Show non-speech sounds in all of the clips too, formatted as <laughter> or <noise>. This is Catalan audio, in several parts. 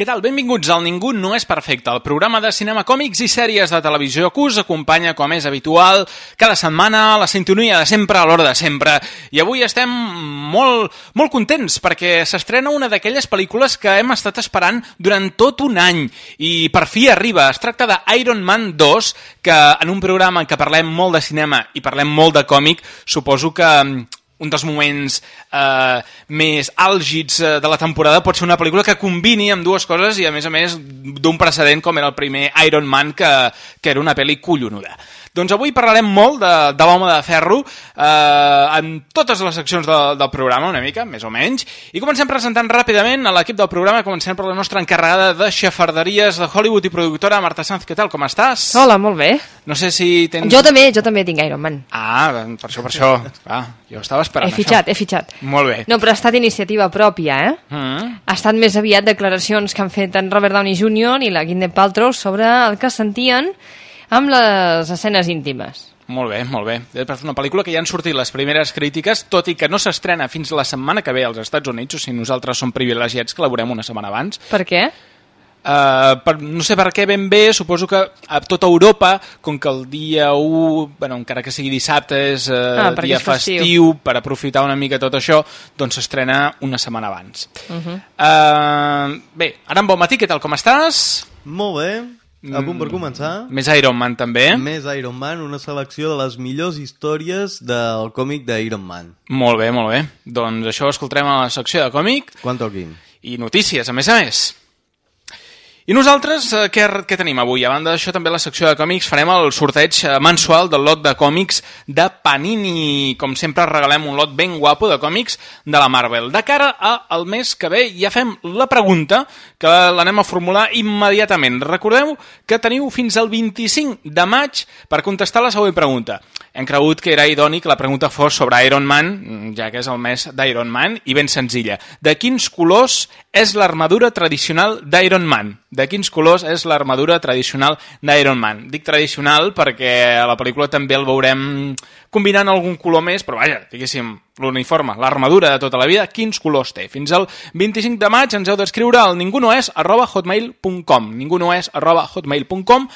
Què tal? Benvinguts al Ningú no és perfecte, el programa de cinema, còmics i sèries de televisió que us acompanya, com és habitual, cada setmana a la sintonia de sempre, a l'hora de sempre. I avui estem molt, molt contents perquè s'estrena una d'aquelles pel·lícules que hem estat esperant durant tot un any i per fi arriba. Es tracta de Iron Man 2, que en un programa en què parlem molt de cinema i parlem molt de còmic, suposo que un dels moments eh, més àlgids eh, de la temporada pot ser una pel·lícula que combini amb dues coses i a més a més d'un precedent com era el primer Iron Man que, que era una pel·li collonuda. Doncs avui parlarem molt de, de l'home de ferro eh, en totes les seccions de, del programa, una mica, més o menys. I comencem presentant ràpidament a l'equip del programa. Comencem per la nostra encarregada de xafarderies de Hollywood i productora, Marta Sanz. Què tal, com estàs? Hola, molt bé. No sé si tens... Jo també, jo també tinc Iron Man. Ah, per això, per això. Clar, jo estava esperant He fitxat, això. he fitxat. Molt bé. No, però ha estat iniciativa pròpia, eh? Mm. Ha estat més aviat declaracions que han fet en Robert Downey Jr. i la Gwyneth Paltrow sobre el que sentien amb les escenes íntimes. Molt bé, molt bé. És una pel·lícula que ja han sortit les primeres crítiques, tot i que no s'estrena fins la setmana que ve als Estats Units, o sigui, nosaltres som privilegiats que la veurem una setmana abans. Per què? Uh, per, no sé per què ben bé, suposo que a tota Europa, com que el dia 1, bueno, encara que sigui dissabte, és uh, Ah, dia és festiu. festiu, per aprofitar una mica tot això, doncs s'estrena una setmana abans. Uh -huh. uh, bé, ara en bon matí, què tal, com estàs? Molt bé, a punt per començar. Més Iron Man, també. Més Iron Man, una selecció de les millors històries del còmic d'Iron Man. Molt bé, molt bé. Doncs això ho escoltarem a la secció de còmic Quan toquin. i notícies, a més a més. I nosaltres, eh, què, què tenim avui? A banda d'això, també a la secció de còmics farem el sorteig eh, mensual del lot de còmics de Panini. Com sempre, regalem un lot ben guapo de còmics de la Marvel. De cara al mes que ve, ja fem la pregunta, que l'anem a formular immediatament. Recordeu que teniu fins al 25 de maig per contestar la següent pregunta. Hem cregut que era idoni que la pregunta fos sobre Iron Man, ja que és el mes d'Iron Man, i ben senzilla. De quins colors és l'armadura tradicional d'Iron Man? De quins colors és l'armadura tradicional d'Iron Man? Dic tradicional perquè a la pel·lícula també el veurem combinant algun color més, però vaja, diguéssim, l'uniforme, l'armadura de tota la vida, quins colors té? Fins al 25 de maig ens heu d'escriure al ningunoes arroba hotmail.com ningunoes arroba hotmail.com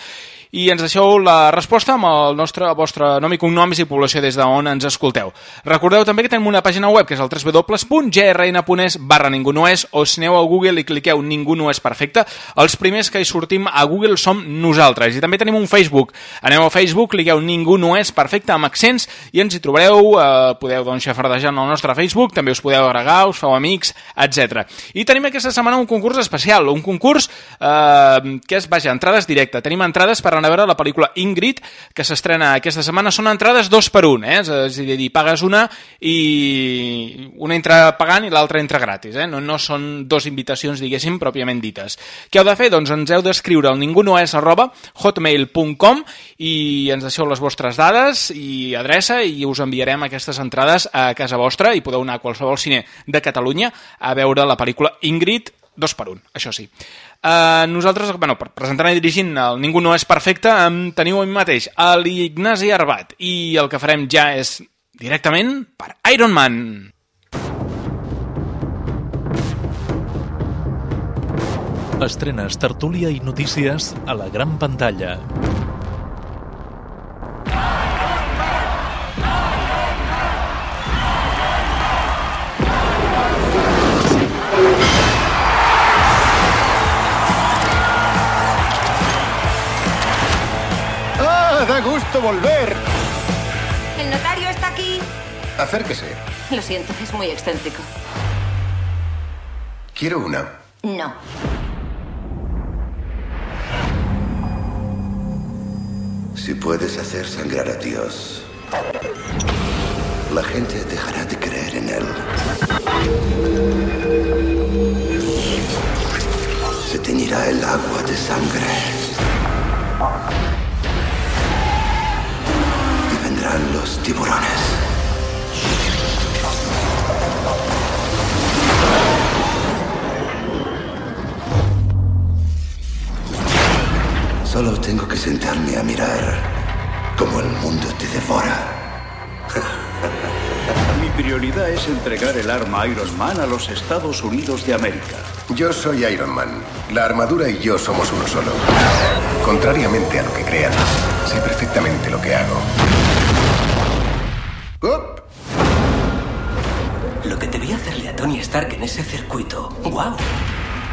i ens deixeu la resposta amb el nostre, vostre nom i cognoms i població des d'on ens escolteu. Recordeu també que tenim una pàgina web que és el www.grn.es barra ningú no és o si aneu a Google i cliqueu ningú no és perfecte, els primers que hi sortim a Google som nosaltres. I també tenim un Facebook. Aneu a Facebook, cliqueu ningú no és perfecte amb accents i ens hi trobareu, eh, podeu doncs xafardejar en el nostre Facebook, també us podeu agregar, us feu amics, etc. I tenim aquesta setmana un concurs especial, un concurs eh, que és, vaja, entrades directe. Tenim entrades per anar a veure la pel·lícula Ingrid, que s'estrena aquesta setmana. Són entrades dos per un, eh? és a dir, pagues una i una entra pagant i l'altra entra gratis. Eh? No, no són dos invitacions, diguéssim, pròpiament dites. Què heu de fer? Doncs ens heu d'escriure al ningunoes arroba hotmail.com i ens deixeu les vostres dades i adreça i us enviarem aquestes entrades a casa vostra i podeu anar a qualsevol cine de Catalunya a veure la pel·lícula Ingrid dos per un, això sí. Uh, nosaltres, bueno, per presentar i dirigint el Ningú no és perfecte, um, teniu a mateix l'Ignasi Arbat i el que farem ja és directament per Iron Man. Estrenes, tertúlia i notícies a la gran pantalla. ¡Ah, da gusto volver! El notario está aquí. Acérquese. Lo siento, es muy excéntrico. Quiero una. No. Si puedes hacer sangrar a Dios, la gente dejará de creer en él. Se teñirá el agua de sangre. Los tiburones. Solo tengo que sentarme a mirar cómo el mundo te devora. <laughs> Mi prioridad es entregar el arma Iron Man a los Estados Unidos de América. Yo soy Iron Man. La armadura y yo somos uno solo. Contrariamente a lo que crean, sé perfectamente lo que hago. ¡Up! Lo que te vi hacerle a Tony Stark en ese circuito. ¡Wow!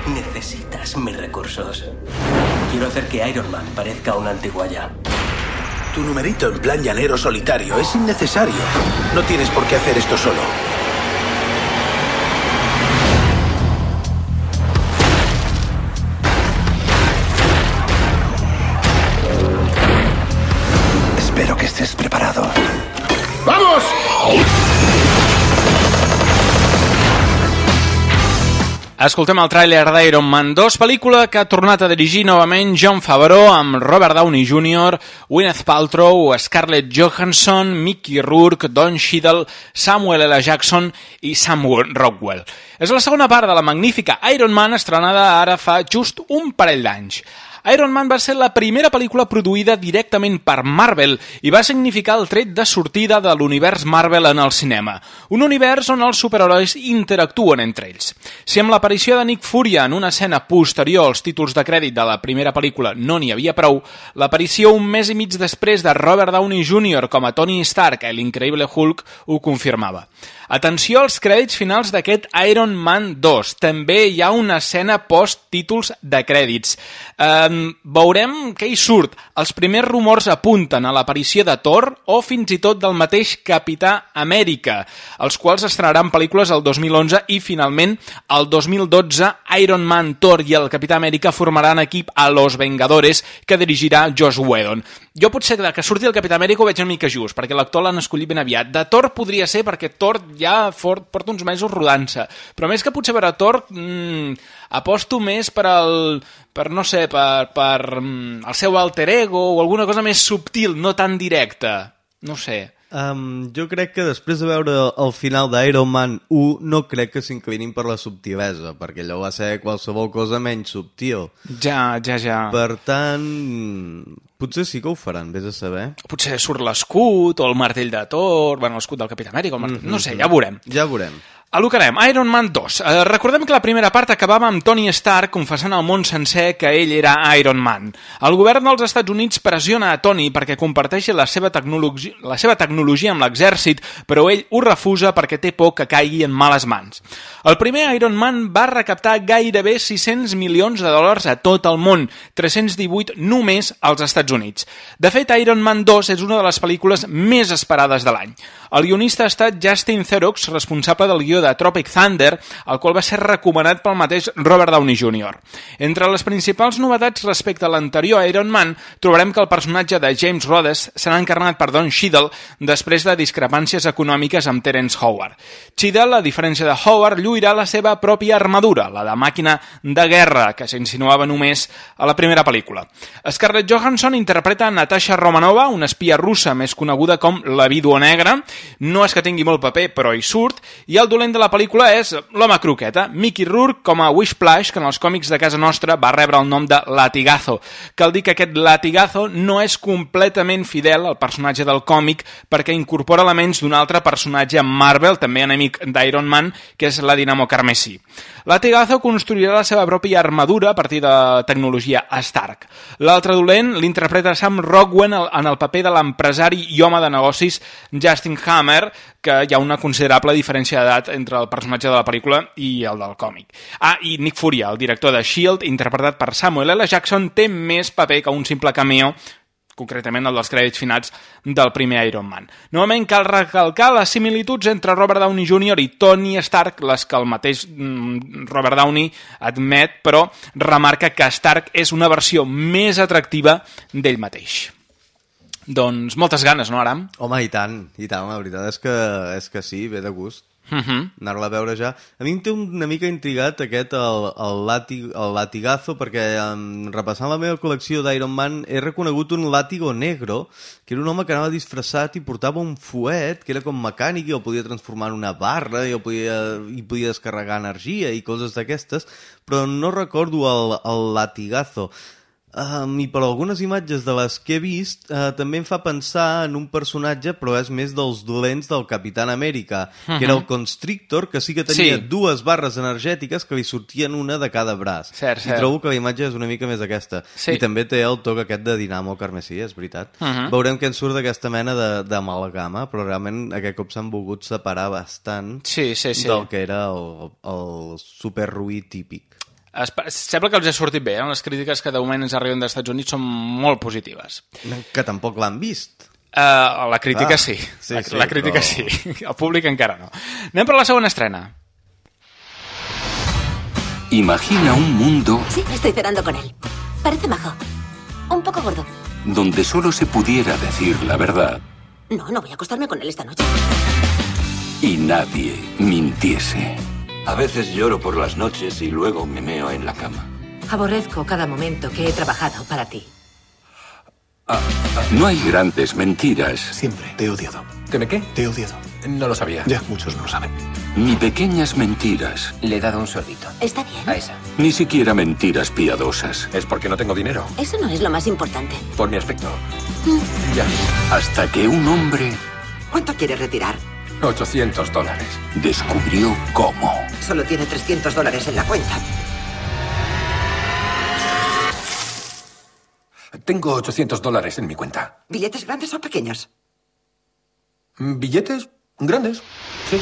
Necesitas mis recursos. Quiero hacer que Iron Man parezca una antiguaya. Tu numerito en plan llanero solitario es innecesario. No tienes por qué hacer esto solo. Escoltem el tràiler d'Iron Man 2, pel·lícula que ha tornat a dirigir novament John Favreau amb Robert Downey Jr., Gwyneth Paltrow, Scarlett Johansson, Mickey Rourke, Don Cheadle, Samuel L. Jackson i Sam Rockwell. És la segona part de la magnífica Iron Man estrenada ara fa just un parell d'anys. Iron Man va ser la primera pel·lícula produïda directament per Marvel i va significar el tret de sortida de l'univers Marvel en el cinema, un univers on els superherois interactuen entre ells. Si amb l'aparició de Nick Fury en una escena posterior als títols de crèdit de la primera pel·lícula no n'hi havia prou, l'aparició un mes i mig després de Robert Downey Jr. com a Tony Stark a l'increïble Hulk ho confirmava. Atenció als crèdits finals d'aquest Iron Man 2. També hi ha una escena post-títols de crèdits. Um, veurem què hi surt. Els primers rumors apunten a l'aparició de Thor o fins i tot del mateix Capità Amèrica, els quals estrenaran pel·lícules el 2011 i finalment el 2012 Iron Man, Thor i el Capità Amèrica formaran equip a Los Vengadores que dirigirà Josh Whedon. Jo potser que surti el Capità Amèrica ho veig una mica just, perquè l'actor l'han escollit ben aviat. De Thor podria ser perquè Thor ja fort, porta uns mesos rodant-se. Però més que potser a Thor, mmm, aposto més per al, per no sé, per, per mm, el seu alter ego o alguna cosa més subtil, no tan directa. No sé. Um, jo crec que després de veure el final d'Iron Man 1 no crec que s'inclinin per la subtilesa, perquè allò va ser qualsevol cosa menys subtil. Ja, ja, ja. Per tant, potser sí que ho faran, vés a saber. Potser surt l'escut o el martell de Thor, bueno, l'escut del Capità Amèrica, el martell... Mm -hmm. no sé, ja veurem. Ja veurem. A que Iron Man 2. Eh, recordem que la primera part acabava amb Tony Stark confessant al món sencer que ell era Iron Man. El govern dels Estats Units pressiona a Tony perquè comparteixi la seva, tecnologia, la seva tecnologia amb l'exèrcit, però ell ho refusa perquè té por que caigui en males mans. El primer Iron Man va recaptar gairebé 600 milions de dòlars a tot el món, 318 només als Estats Units. De fet, Iron Man 2 és una de les pel·lícules més esperades de l'any. El guionista ha estat Justin Theroux, responsable del guió de Tropic Thunder, el qual va ser recomanat pel mateix Robert Downey Jr. Entre les principals novetats respecte a l'anterior Iron Man, trobarem que el personatge de James Rhodes serà encarnat per Don Cheadle després de discrepàncies econòmiques amb Terence Howard. Cheadle, a diferència de Howard, lluirà la seva pròpia armadura, la de màquina de guerra, que s'insinuava només a la primera pel·lícula. Scarlett Johansson interpreta Natasha Romanova, una espia russa més coneguda com la vídua negra, no és que tingui molt paper, però hi surt, i el dolent de la pel·lícula és l'home croqueta, Mickey Rourke com a Wishplash, que en els còmics de casa nostra va rebre el nom de Latigazo. Cal dir que aquest Latigazo no és completament fidel al personatge del còmic perquè incorpora elements d'un altre personatge Marvel, també enemic d'Iron Man, que és la Dinamo Carmesí. Latigazo construirà la seva pròpia armadura a partir de tecnologia Stark. L'altre dolent l'interpreta Sam Rockwell en el paper de l'empresari i home de negocis Justin Hammer, que hi ha una considerable diferència d'edat entre el personatge de la pel·lícula i el del còmic. Ah, i Nick Furia, el director de S.H.I.E.L.D., interpretat per Samuel L. Jackson, té més paper que un simple cameo concretament el dels crèdits finals del primer Iron Man. Novament cal recalcar les similituds entre Robert Downey Jr. i Tony Stark, les que el mateix mm, Robert Downey admet, però remarca que Stark és una versió més atractiva d'ell mateix. Doncs moltes ganes, no, Aram? Home, i tant, i tant, la veritat és que, és que sí, ve de gust. Uh -huh. anar-la a veure ja. A mi em té una mica intrigat aquest, el, el, lati, el latigazo, perquè um, repassant la meva col·lecció d'Iron Man he reconegut un látigo negro, que era un home que anava disfressat i portava un fuet, que era com mecànic i el podia transformar en una barra i, el podia, i podia descarregar energia i coses d'aquestes, però no recordo el, el latigazo. Um, I per algunes imatges de les que he vist uh, també em fa pensar en un personatge però és més dels dolents del Capitán Amèrica uh -huh. que era el Constrictor que sí que tenia Sí. dues barres energètiques que li sortien una de cada braç Cert, i cert. trobo que la imatge és una mica més aquesta Sí. i també té el toc aquest de Dinamo Carmesí, és veritat Uh -huh. veurem què en surt d'aquesta mena de- d'amalgama però realment aquest cop s'han volgut separar bastant Sí, sí, sí. del que era el, el superruí típic Sembla que els ha sortit bé, eh? les crítiques que de moment ens arriben dels Estats Units són molt positives. que tampoc l'han vist Uh, la crítica Ah, sí, sí, la, sí, la crítica però- sí, <laughs> el públic encara no. Anem per la segona estrena. Imagina un mundo Sí, estoy cenando con él. Parece majo. Un poco gordo. donde solo se pudiera decir la verdad No, no voy a acostarme con él esta noche. y nadie mintiese. A veces lloro por las noches y luego me meo en la cama. Aborrezco cada momento que he trabajado para ti. No hay grandes mentiras, Siempre te he odiado. ¿Que me qué? Te he odiado. No lo sabía. Ya, muchos no lo saben. ni pequeñas mentiras, Le he dado un sorbito. Está bien. A esa. ni siquiera mentiras piadosas. Es porque no tengo dinero. Eso no es lo más importante. Por mi aspecto. Ya. Hasta que un hombre ¿Cuánto quieres retirar? 800 dólares. descubrió cómo. Solo tiene 300 dólares en la cuenta. Tengo 800 dólares en mi cuenta. ¿Billetes grandes o pequeños? ¿Billetes? Grandes. Sí.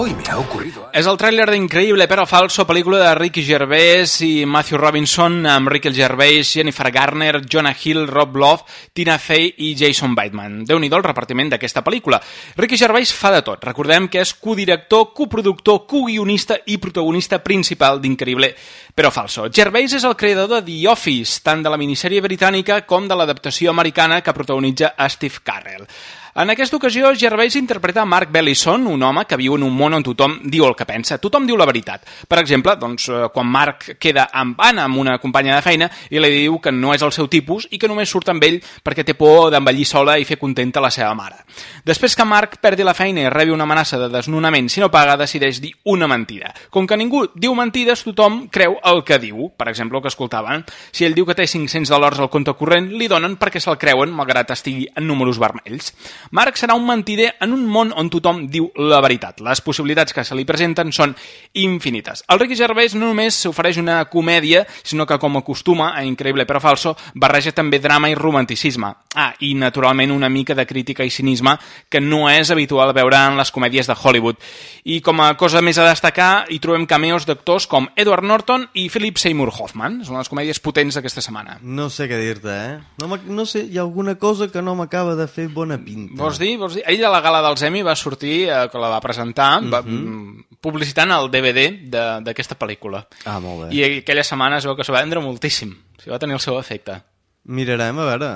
Hoy me ha ocurrido. És el tràiler d'Increïble però falso, pel·lícula de Ricky Gervais i Matthew Robinson amb Ricky Gervais, Jennifer Garner, Jonah Hill, Rob Love, Tina Fey i Jason Bateman. déu nhi el repartiment d'aquesta pel·lícula. Ricky Gervais fa de tot. Recordem que és codirector, coproductor, coguionista i protagonista principal d'Increïble però falso. Gervais és el creador de The Office, tant de la minissèrie britànica com de l'adaptació americana que protagonitza Steve Carell. En aquesta ocasió, Gervais interpreta Mark Bellison, un home que viu en un món on tothom diu el que pensa. Tothom diu la veritat. Per exemple, doncs, eh, quan Mark queda amb Anna, amb una companya de feina, i li diu que no és el seu tipus i que només surt amb ell perquè té por d'envellir sola i fer contenta la seva mare. Després que Mark perdi la feina i rebi una amenaça de desnonament si no paga, decideix dir una mentida. Com que ningú diu mentides, tothom creu el que diu. Per exemple, el que escoltaven. Si ell diu que té 500 dòlars al compte corrent, li donen perquè se'l creuen, malgrat estigui en números vermells. Marc serà un mentider en un món on tothom diu la veritat. Les possibilitats que se li presenten són infinites. El Ricky Gervais no només s'ofereix una comèdia, sinó que, com acostuma a Increïble però falso, barreja també drama i romanticisme. Ah, i naturalment una mica de crítica i cinisme que no és habitual veure en les comèdies de Hollywood. I com a cosa més a destacar, hi trobem cameos d'actors com Edward Norton i Philip Seymour Hoffman. Són les comèdies potents d'aquesta setmana. No sé què dir-te, eh? No, no sé, hi ha alguna cosa que no m'acaba de fer bona pinta. Vols dir? Vols dir? Ell a la gala dels Emmy va sortir, eh, que la va presentar, va, Mhm. publicitant el DVD de- d'aquesta pel·lícula. Ah, molt bé. I aquella setmana es veu que s'ho va vendre moltíssim. O sigui, va tenir el seu efecte. Mirarem, a veure...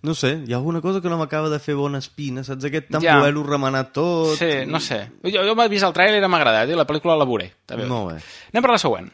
No sé, hi ha alguna cosa que no m'acaba de fer bona espina, saps? Aquest tant Ja. voler-ho remenar tot... Sí, no sé. Jo, jo m'he vist el trailer i m'ha agradat, i la pel·lícula la veuré. També. Molt bé. Anem per la següent.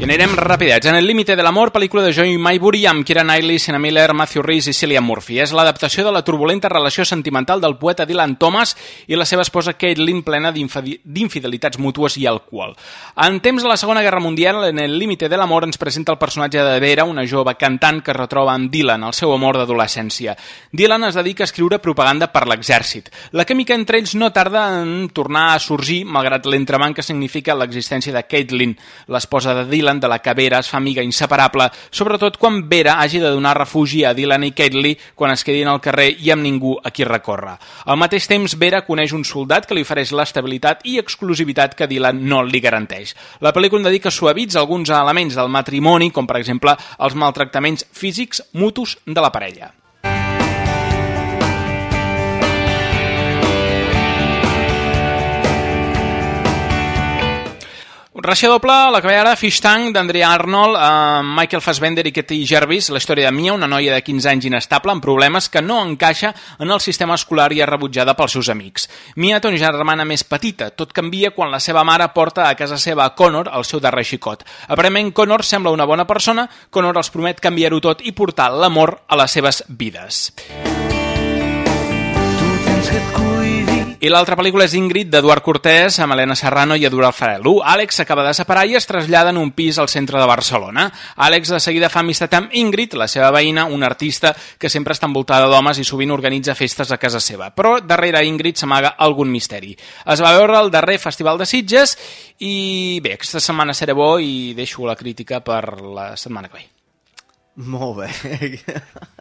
I anirem rapidets. En el límite de l'amor, pel·lícula de Joey Maybury amb Keira Knightley, Sienna Miller, Matthew Rhys i Cillian Murphy. És l'adaptació de la turbulenta relació sentimental del poeta Dylan Thomas i la seva esposa Caitlin plena d'infidelitats mútues i alcohol. En temps de la Segona Guerra Mundial, en el límite de l'amor ens presenta el personatge de Vera, una jove cantant que es retroba amb Dylan, el seu amor d'adolescència. Dylan es dedica a escriure propaganda per l'exèrcit. La química entre ells no tarda en tornar a sorgir, malgrat l'entrebanc que significa l'existència de Caitlin, l'esposa de Dylan, de la que Vera es fa amiga inseparable, sobretot quan Vera hagi de donar refugi a Dylan i Caitlin quan es quedin al carrer i amb ningú a qui recórrer. Al mateix temps, Vera coneix un soldat que li ofereix l'estabilitat i exclusivitat que Dylan no li garanteix. La pel·lícula dedica suavitza alguns elements del matrimoni, com per exemple els maltractaments físics mutus de la parella. Ració doble, la que ve ara, Fish Tank, d'Andrea Arnold, eh, Michael Fassbender i Katie Jervis, la història de Mia, una noia de 15 anys inestable amb problemes que no encaixa en el sistema escolar i és rebutjada pels seus amics. Mia té una germana més petita, tot canvia quan la seva mare porta a casa seva a Connor, el seu darrer xicot. Aparentment, Connor sembla una bona persona, Connor els promet canviar-ho tot i portar l'amor a les seves vides. I l'altra pel·lícula és Ingrid, d'Eduard Cortés, amb Helena Serrano i Eduard Farelú. Àlex s'acaba de separar i es trasllada en un pis al centre de Barcelona. Àlex de seguida fa amistat amb Ingrid, la seva veïna, una artista que sempre està envoltada d'homes i sovint organitza festes a casa seva. Però darrere Ingrid s'amaga algun misteri. Es va veure el darrer Festival de Sitges i bé, aquesta setmana seré bo i deixo la crítica per la setmana que ve. Molt bé. <laughs>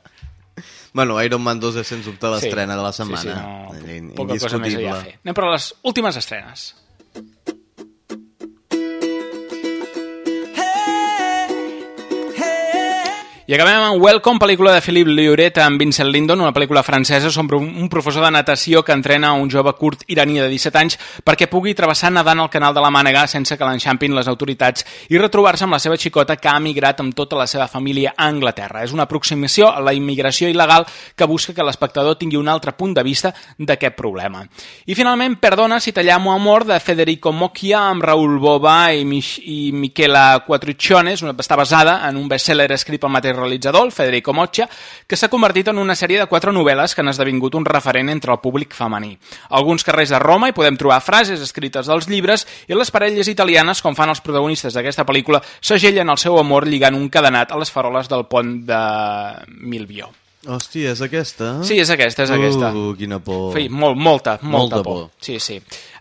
bueno, Iron Man 2 és sens dubte l'estrena de la setmana. Sí, sí, no, poca cosa més allà a fer. Anem per les últimes estrenes. I acabem amb Welcome, pel·lícula de Philippe Liuret amb Vincent Lindon, una pel·lícula francesa sobre un professor de natació que entrena un jove curt iraní de 17 anys perquè pugui travessar nedant el canal de la Mànega sense que l'enxampin les autoritats i retrobar-se amb la seva xicota que ha emigrat amb tota la seva família a Anglaterra. És una aproximació a la immigració il·legal que busca que l'espectador tingui un altre punt de vista d'aquest problema. I finalment, Perdona si t'allamo amor, de Federico Mocchia amb Raúl Boba i, Mich i Michela una, està basada en un best-seller escrit pel mateix realitzador, el Federico Moccia, que s'ha convertit en una sèrie de quatre novel·les que han esdevingut un referent entre el públic femení. A alguns carrers de Roma hi podem trobar frases escrites dels llibres i les parelles italianes, com fan els protagonistes d'aquesta pel·lícula, segellen el seu amor lligant un cadenat a les faroles del pont de Milvio. Hòstia, és aquesta? Sí, és aquesta, és aquesta. Uh, quina por. Sí, molt, molta, molta, Molta por. por. Sí, sí.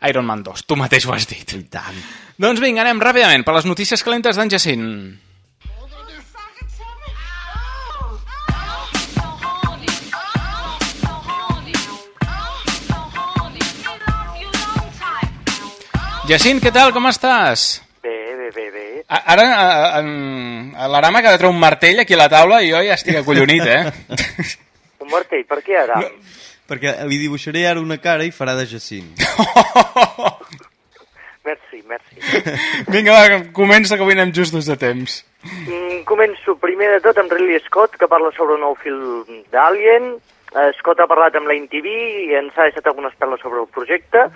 Iron Man 2, tu mateix ho has dit. I tant. Doncs vinga, anem ràpidament per les notícies calentes d'en Jacint. Jacint, què tal? Com estàs? Bé, bé, bé, bé. A- Ara, a- en- a l'Arama acaba de treure un martell aquí a la taula i jo ja estic acollonit, eh? <laughs> Un martell, per què ara? No. Perquè li dibuixaré ara una cara i farà de Jacint. <laughs> Merci, merci. <laughs> Vinga, va, comença que avui anem justos de temps. Mm, començo primer de tot amb Ridley Scott, que parla sobre un nou film d'Alien. Eh, Scott ha parlat amb la NTV i ens ha deixat algunes perles sobre el projecte.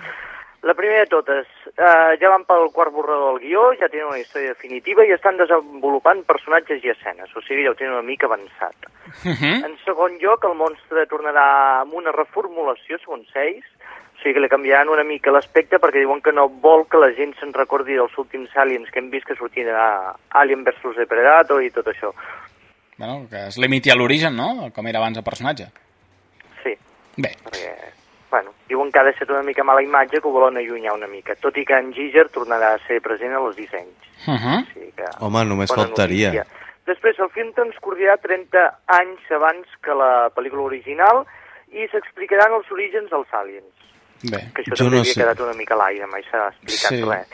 La primera de totes, eh, ja van pel quart borrador del guió, ja tenen una història definitiva i estan desenvolupant personatges i escenes, o sigui, ja ho tenen una mica avançat. En segon lloc, el monstre tornarà amb una reformulació, segons ells, o sigui que li canviaran una mica l'aspecte perquè diuen que no vol que la gent se'n recordi dels últims aliens que hem vist que sortien a Alien vs Predator i tot això. Bueno, que es limiti a l'origen, no? Com era abans el personatge. Sí. Bé. Perquè, bueno, diuen que ha deixat una mica mala imatge que ho volen allunyar una mica, tot i que en Giger tornarà a ser present en els dissenys. Uh -huh. Sí, que... Home, només Bona faltaria. notícia. Després, el film transcorrirà 30 anys abans que la pel·lícula original i s'explicaran els orígens dels aliens. Bé, Que això Jo també no havia sé. quedat una mica a l'aire, mai s'ha explicat Sí. res.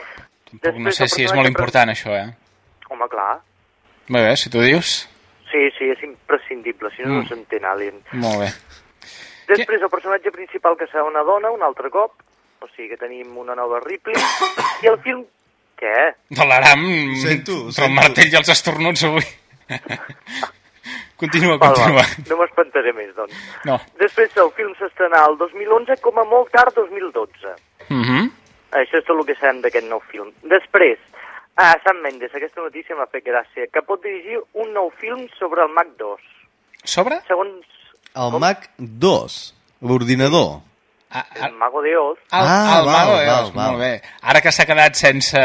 Tampoc no Després, sé el si és molt important, això, eh? Home, clar. Bé, bé, si tu dius. Sí, sí, és imprescindible, si no, Mm. no s'entén Alien. Molt bé. Després, el personatge principal que serà una dona, un altre cop, o sigui que tenim una nova Ripley, i el film... Què? De l'Aram... Sento, Entre sento. el martell i els estornuts avui. <laughs> continua, Val, continua. val, no m'espantaré més, doncs. No. Després, el film s'estrenarà el 2011, com a molt tard 2012. Uh -huh. Això és tot el que sabem d'aquest nou film. Després, a Sam Mendes, aquesta notícia m'ha fet gràcia, que pot dirigir un nou film sobre el Mac 2. Sobre? Segons El Mac 2, l'ordinador. el Mago de Oz, El, Ah, el val, Mago de val, Oz, val. molt bé. Ara que s'ha quedat sense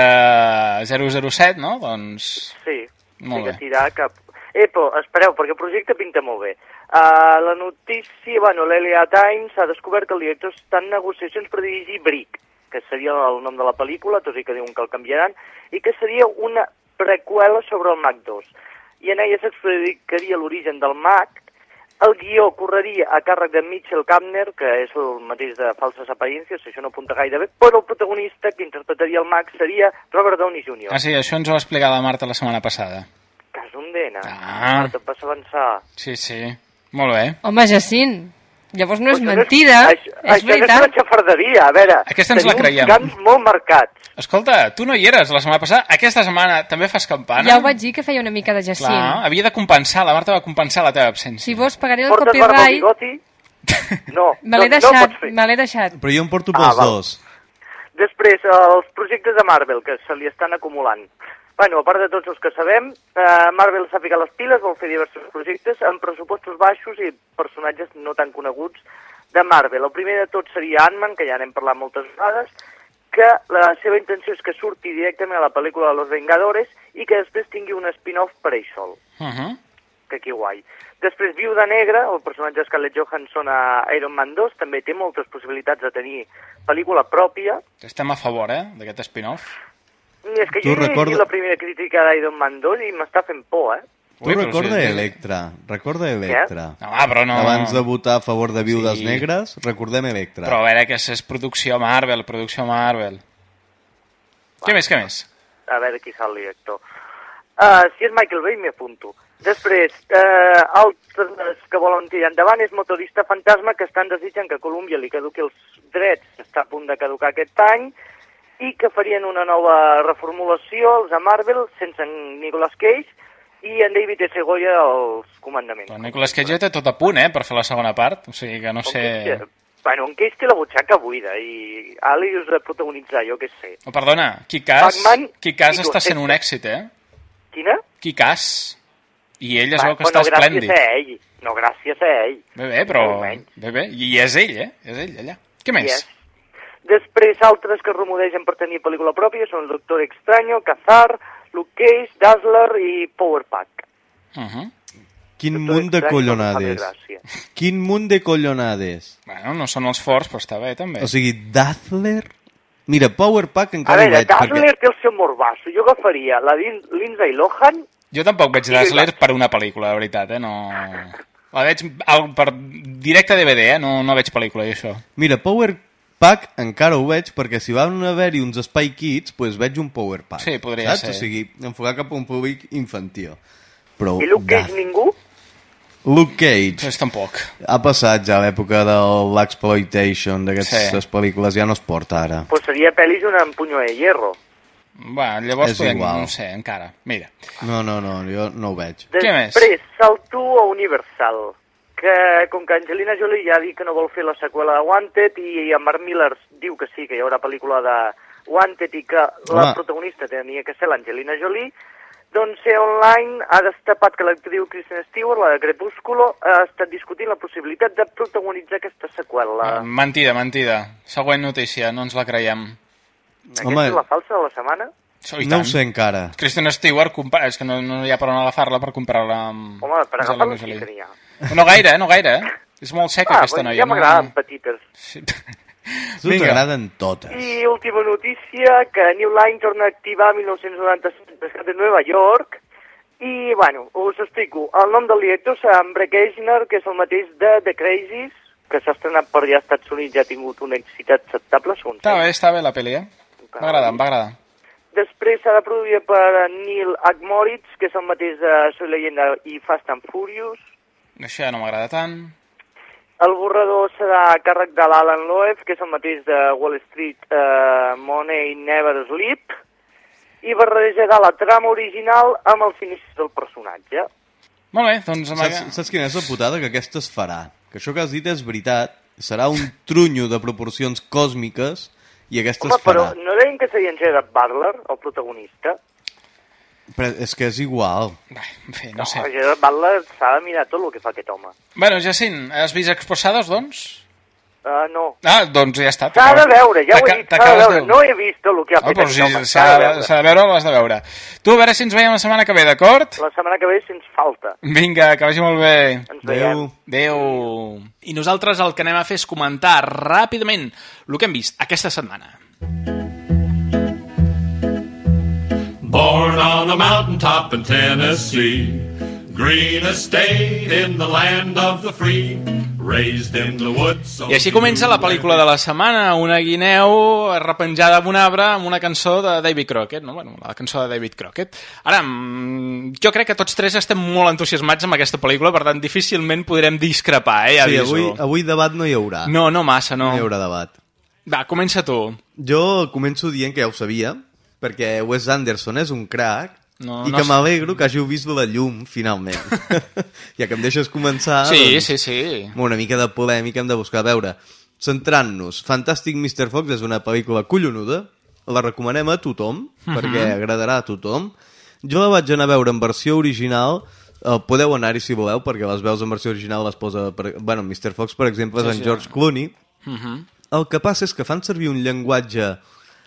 007, no? Doncs... sí, Molt sí que tirar cap... Eh, però espereu, perquè el projecte pinta molt bé. Uh, la notícia, bueno, l'Elia Times ha descobert que el director està en negociacions per dirigir Brick, que seria el nom de la pel·lícula, tot i que diuen que el canviaran, i que seria una preqüela sobre el Mac 2. I en ella s'explicaria l'origen del Mac, el guió correria a càrrec de Mitchell Kampner, que és el mateix de Falses Aparències, això no apunta gaire bé, però el protagonista que interpretaria el Mac seria Robert Downey Jr. Ah, sí, això ens ho va explicar la Marta la setmana passada. Cas un dena. Ah. Marta, vas avançar. Sí, sí. Molt bé. Home, Jacint, Llavors no és Això mentida, això, és això no és veritat. una xafarderia, a veure, Aquesta ens la tenim creiem. uns camps molt marcats. Escolta, tu no hi eres la setmana passada, aquesta setmana també fas campana? Ja ho vaig dir que feia una mica de Jacint. Clar, havia de compensar, la Marta va compensar la teva absència. Si vols, pagaré el Portes copyright. bigoti? <laughs> No, Me l'he no deixat, pots fer. me l'he deixat. Però jo em porto Ah, pels val. dos. Després, els projectes de Marvel, que se li estan acumulant. Bueno, a part de tots els que sabem, eh, Marvel s'ha ficat les piles, vol fer diversos projectes amb pressupostos baixos i personatges no tan coneguts de Marvel. El primer de tot seria Ant-Man, que ja n'hem parlat moltes vegades, que la seva intenció és que surti directament a la pel·lícula de Los Vengadores i que després tingui un spin-off per ell sol. Uh -huh. Que aquí guai. Després, Viuda Negra, el personatge de Scarlett Johansson a Iron Man 2, també té moltes possibilitats de tenir pel·lícula pròpia, Estem a favor, eh, d'aquest spin-off. I és que Tu jo recorda- la primera crítica d'Iron Man 2 i m'està fent por, eh? Tu recorda Electra, recorda Electra. No, va, però no- Abans de votar a favor de Viudes Sí. Negres, recordem Electra. Però a veure, que és producció Marvel, producció Marvel. Què més, què més? A veure qui sap el director. Uh, si és Michael Bay, m'hi apunto. Després, uh, altres que volen tirar endavant és Motorista Fantasma, que estan desitjant que a Columbia li caduqui els drets, està a punt de caducar aquest any, i que farien una nova reformulació, els a Marvel, sense en Nicolas Cage, i en David S. Goya als comandaments. El Nicolas Cage ja té tot a punt, eh, per fer la segona part. O sigui que no sé... Bueno, en Cage té la butxaca buida i Ali us de protagonitzar, jo què sé. Oh, perdona, Kikas, Kikas està sent un èxit, eh? Quina? Kikas. I ell es Va, veu que està esplèndid. gràcies a ell. No, gràcies a ell. Bé, bé, però... Bé, bé. I és ell, eh? És ell, allà. Què més? Yes. Després, altres que rumodegen per tenir pel·lícula pròpia són el Doctor Extraño, Cazar, Luke Cage, Dazzler i Power Pack. Uh -huh. Quin Doctor munt de collonades. Quin munt de collonades. Bueno, no són els forts, però està bé, també. O sigui, Dazzler... Mira, Power Pack A encara ho veure, veig, Dazzler perquè... té el seu morbasso. Jo agafaria la Lin Lindsay Lohan Jo tampoc veig Dazzler per una pel·lícula, de veritat, eh? No... La veig al- per directe DVD, eh? No, no veig pel·lícula, i això. Mira, Power Pack encara ho veig perquè si van haver-hi uns Spy Kids, doncs veig un Power Pack. Sí, podria saps? ser. O sigui, enfocar cap a un públic infantil. Però i Luke Cage ningú. Luke Cage Pues tampoc. ha passat ja l'època de l'exploitation d'aquestes Sí. pel·lícules, ja no es porta ara. Pues seria pel·lis un puño de hierro. Bueno, llavors És podem, igual. no sé, encara. Mira. No, no, no, jo no ho veig. Què més? Després, salto a Universal, que com que Angelina Jolie ja ha dit que no vol fer la seqüela de Wanted i en Mark Miller diu que sí, que hi haurà pel·lícula de Wanted i que la Home. protagonista tenia que ser l'Angelina Jolie, doncs ser online ha destapat que l'actriu Kristen Stewart, la de Crepúsculo, ha estat discutint la possibilitat de protagonitzar aquesta seqüela. Mentida, mentida. Següent notícia, no ens la creiem. Aquesta home. és la falsa de la setmana? So, i No ho sé encara. Kristen Stewart, compa- és que no, no hi ha per on agafar-la per comparar-la amb... Home, per agafar-la sí que n'hi ha. No gaire, eh? No gaire, eh? És molt seca Ah, aquesta noia. ja m'agraden petites. Sí. Tu t'agraden totes. I última notícia, que New Line torna a activar 1997 Pescat de Nova York. I, bueno, us explico. El nom del director serà en Breck Eisner, que és el mateix de The Crazies, que s'ha estrenat per allà als Estats Units i ha tingut un èxit acceptable, segons Està bé, està bé la pel·li, eh? M'agrada, em va agradar. Després s'ha de produir per Neil Agmoritz, que és el mateix de Soy Leyenda i Fast and Furious. Això ja no m'agrada tant. El borrador serà a càrrec de l'Alan Loeb, que és el mateix de Wall Street uh, Money Never Sleep, i barrejarà la trama original amb els inicis del personatge. Molt bé, doncs... Amb... Saps, saps quina és la putada? Que aquesta es farà. Que això que has dit és veritat. Serà un trunyo de proporcions còsmiques i aquesta Home, es farà. però no deien que seria en Gerard Butler, el protagonista? Però és que és igual. En fi, no sé. No, Gerard Butler s'ha de mirar tot el que fa aquest home. Bueno, Jacint, has vist Exposados, doncs? Uh, no. Ah, doncs ja està. S'ha de veure, ja ho he dit, s'ha de veure. No he vist el que ha Oh, fet però aquest si home, s'ha de, s'ha de veure, l'has de veure. Tu, a veure si ens veiem la setmana que ve, d'acord? La setmana que ve si ens falta. Vinga, que vagi molt bé. Ens veiem. Adéu. I nosaltres el que anem a fer és comentar ràpidament el que hem vist aquesta setmana. Born on a mountaintop in Tennessee. Green estate in the land of the free, raised in the woods. so I així comença la pel·lícula de la setmana, una guineu repenjada amb un arbre amb una cançó de David Crockett, no? bueno, la cançó de David Crockett. Ara, mm, jo crec que tots tres estem molt entusiasmats amb aquesta pel·lícula, per tant, difícilment podrem discrepar, eh? Ja sí, avui, avui debat no hi haurà. No, no massa, no. No hi haurà debat. Va, comença tu. Jo començo dient que ja ho sabia, perquè Wes Anderson és un crack, No, I no que m'alegro que hàgiu vist la llum, finalment. <laughs> ja que em deixes començar... Sí, doncs, sí, sí. Una mica de polèmica hem de buscar a veure. Centrant-nos, Fantastic Mr. Fox és una pel·lícula collonuda, la recomanem a tothom, Mhm. perquè agradarà a tothom. Jo la vaig anar a veure en versió original, eh, podeu anar-hi si voleu, perquè les veus en versió original les posa... Per... Bueno, Mr. Fox, per exemple, és Sí, en sí. George Clooney. Mhm. El que passa és que fan servir un llenguatge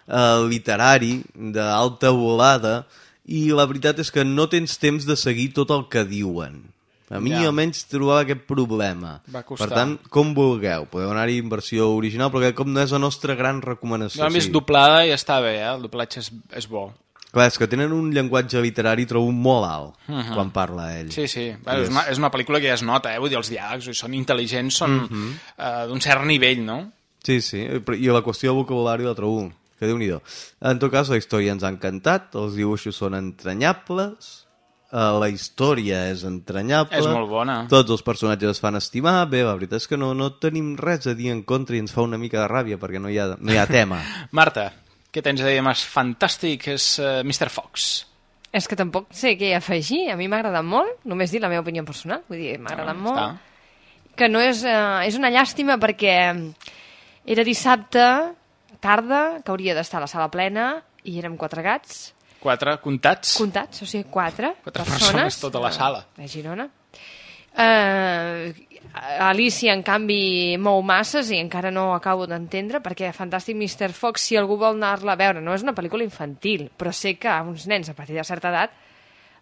eh, literari d'alta volada i la veritat és que no tens temps de seguir tot el que diuen. A mi Ja. ja. almenys trobava aquest problema. Per tant, com vulgueu. Podeu anar-hi en versió original, però cop no és la nostra gran recomanació. Jo l'he vist sí. doblada i està bé, eh? El doblatge és, és bo. Clar, és que tenen un llenguatge literari trobo molt alt Mhm. quan parla ell. Sí, sí. Bueno, és, una, és una pel·lícula que ja es nota, eh? Vull dir, els diàlegs són intel·ligents, són Mhm. eh, d'un cert nivell, no? Sí, sí, i la qüestió del vocabulari la trobo que déu nhi En tot cas, la història ens ha encantat, els dibuixos són entranyables, eh, la història és entranyable... És molt bona. Tots els personatges es fan estimar, bé, la veritat és que no, no tenim res a dir en contra i ens fa una mica de ràbia perquè no hi ha, no hi ha tema. <laughs> Marta, què tens a dir més fantàstic és uh, Mr. Fox? És que tampoc sé què afegir. A mi m'ha agradat molt, només dir la meva opinió personal. Vull dir, m'ha agradat Ah, molt. està. Que no és... Eh, és una llàstima perquè era dissabte, tarda, que hauria d'estar a la sala plena, i érem quatre gats, Quatre comptats? comptats, o sigui, quatre, Quatre persones, tota la sala. A Girona. Uh, Alicia, en canvi, mou masses i encara no acabo d'entendre perquè Fantàstic Mr. Fox, si algú vol anar-la a veure, no és una pel·lícula infantil, però sé que uns nens a partir de certa edat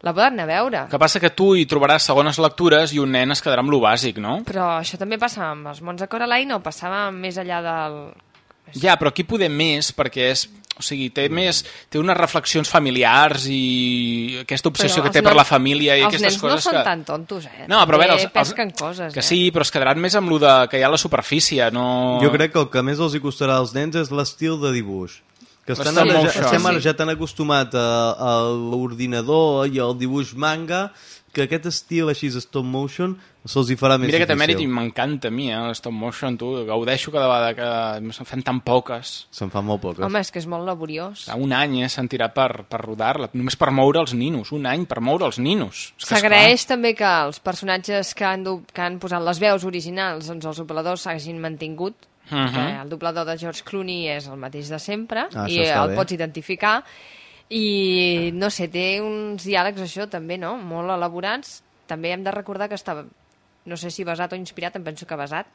la poden anar a veure. El que passa que tu hi trobaràs segones lectures i un nen es quedarà amb lo bàsic, no? Però això també passa amb els mons de Coraline o passava més enllà del... Ja, però aquí podem més perquè és... O sigui, té més... Té unes reflexions familiars i aquesta obsessió Però que té els per nens- la família i els aquestes nens coses no són que... tan tontos, eh? No, però a veure, També els, els, coses, que eh? sí, però es quedaran més amb lo de, que hi ha a la superfície, no... Jo crec que el que més els hi costarà als nens és l'estil de dibuix. Que estan ara, ja, estem ara ja tan acostumat a, a l'ordinador i al dibuix manga que aquest estil així stop motion se'ls hi farà més Mira que té difícil. mèrit i m'encanta a mi, eh, el stop motion, tu, gaudeixo cada vegada que se'n fan tan poques. Se'n fan molt poques. Home, és que és molt laboriós. Un any eh, se'n tirà per, per rodar-la, només per moure els ninos, un any per moure els ninos. S'agraeix també que els personatges que han, que han posat les veus originals, doncs els dobladors s'hagin mantingut, Mhm. que el doblador de George Clooney és el mateix de sempre, Ah, i està el bé. pots identificar, i no sé, té uns diàlegs això també, no?, molt elaborats. També hem de recordar que estava, no sé si basat o inspirat, em penso que basat,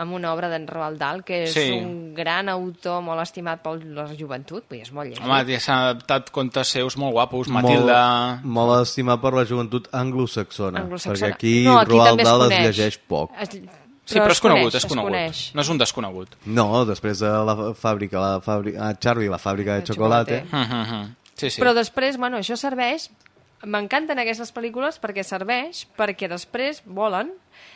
en una obra d'en Roald Dahl, que és Sí. un gran autor molt estimat per la joventut, vull dir, és molt llegit. Home, ja s'han adaptat contes seus molt guapos, Matilda... Molt, molt estimat per la joventut anglosaxona. Anglosaxona. Perquè aquí, No, aquí Roald es Dahl es coneix. llegeix poc. Es... Sí, però és conegut, és es conegut. coneix. No és un desconegut. No, després de la fàbrica, la fàbrica, ah, Charlie, la fàbrica de, De xocolata. xocolate. Uh -huh. Sí, sí. Però després, bueno, això serveix... M'encanten aquestes pel·lícules perquè serveix perquè després volen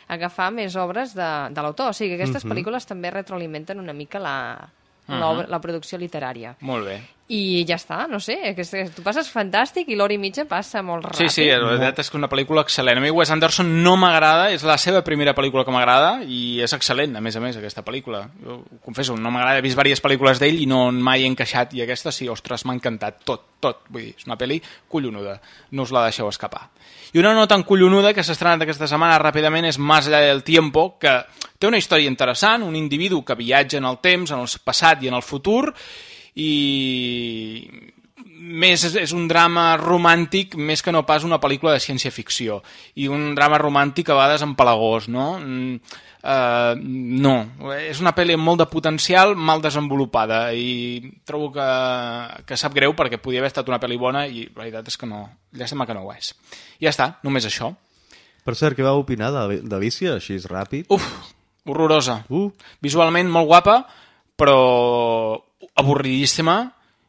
agafar més obres de, de l'autor. O sigui, que aquestes Mhm. pel·lícules també retroalimenten una mica la, Mhm. l'obra- la producció literària. Molt bé. I ja està, no sé, que, tu passes fantàstic i l'hora i mitja passa molt ràpid. Sí, sí, la veritat és que una pel·lícula excel·lent. A mi Wes Anderson no m'agrada, és la seva primera pel·lícula que m'agrada i és excel·lent, a més a més, aquesta pel·lícula. Jo confesso, no m'agrada, he vist diverses pel·lícules d'ell i no mai he encaixat, i aquesta sí, ostres, m'ha encantat, tot, tot. Vull dir, és una pel·li collonuda, no us la deixeu escapar. I una no tan collonuda que s'ha estrenat aquesta setmana ràpidament és Más allá del tiempo, que té una història interessant, un individu que viatja en el temps, en el passat i en el futur, i més és, és un drama romàntic més que no pas una pel·lícula de ciència-ficció. I un drama romàntic a vegades empalagós no? Mm, uh, no, és una pel·li amb molt de potencial mal desenvolupada. I trobo que, que sap greu perquè podia haver estat una pel·li bona i la veritat és que no, llàstima que no ho és. Ja està, només això. Per cert, què va opinar d'Ali- d'Alicia, així és ràpid? Uf, horrorosa. Uh. visualment molt guapa però avorridíssima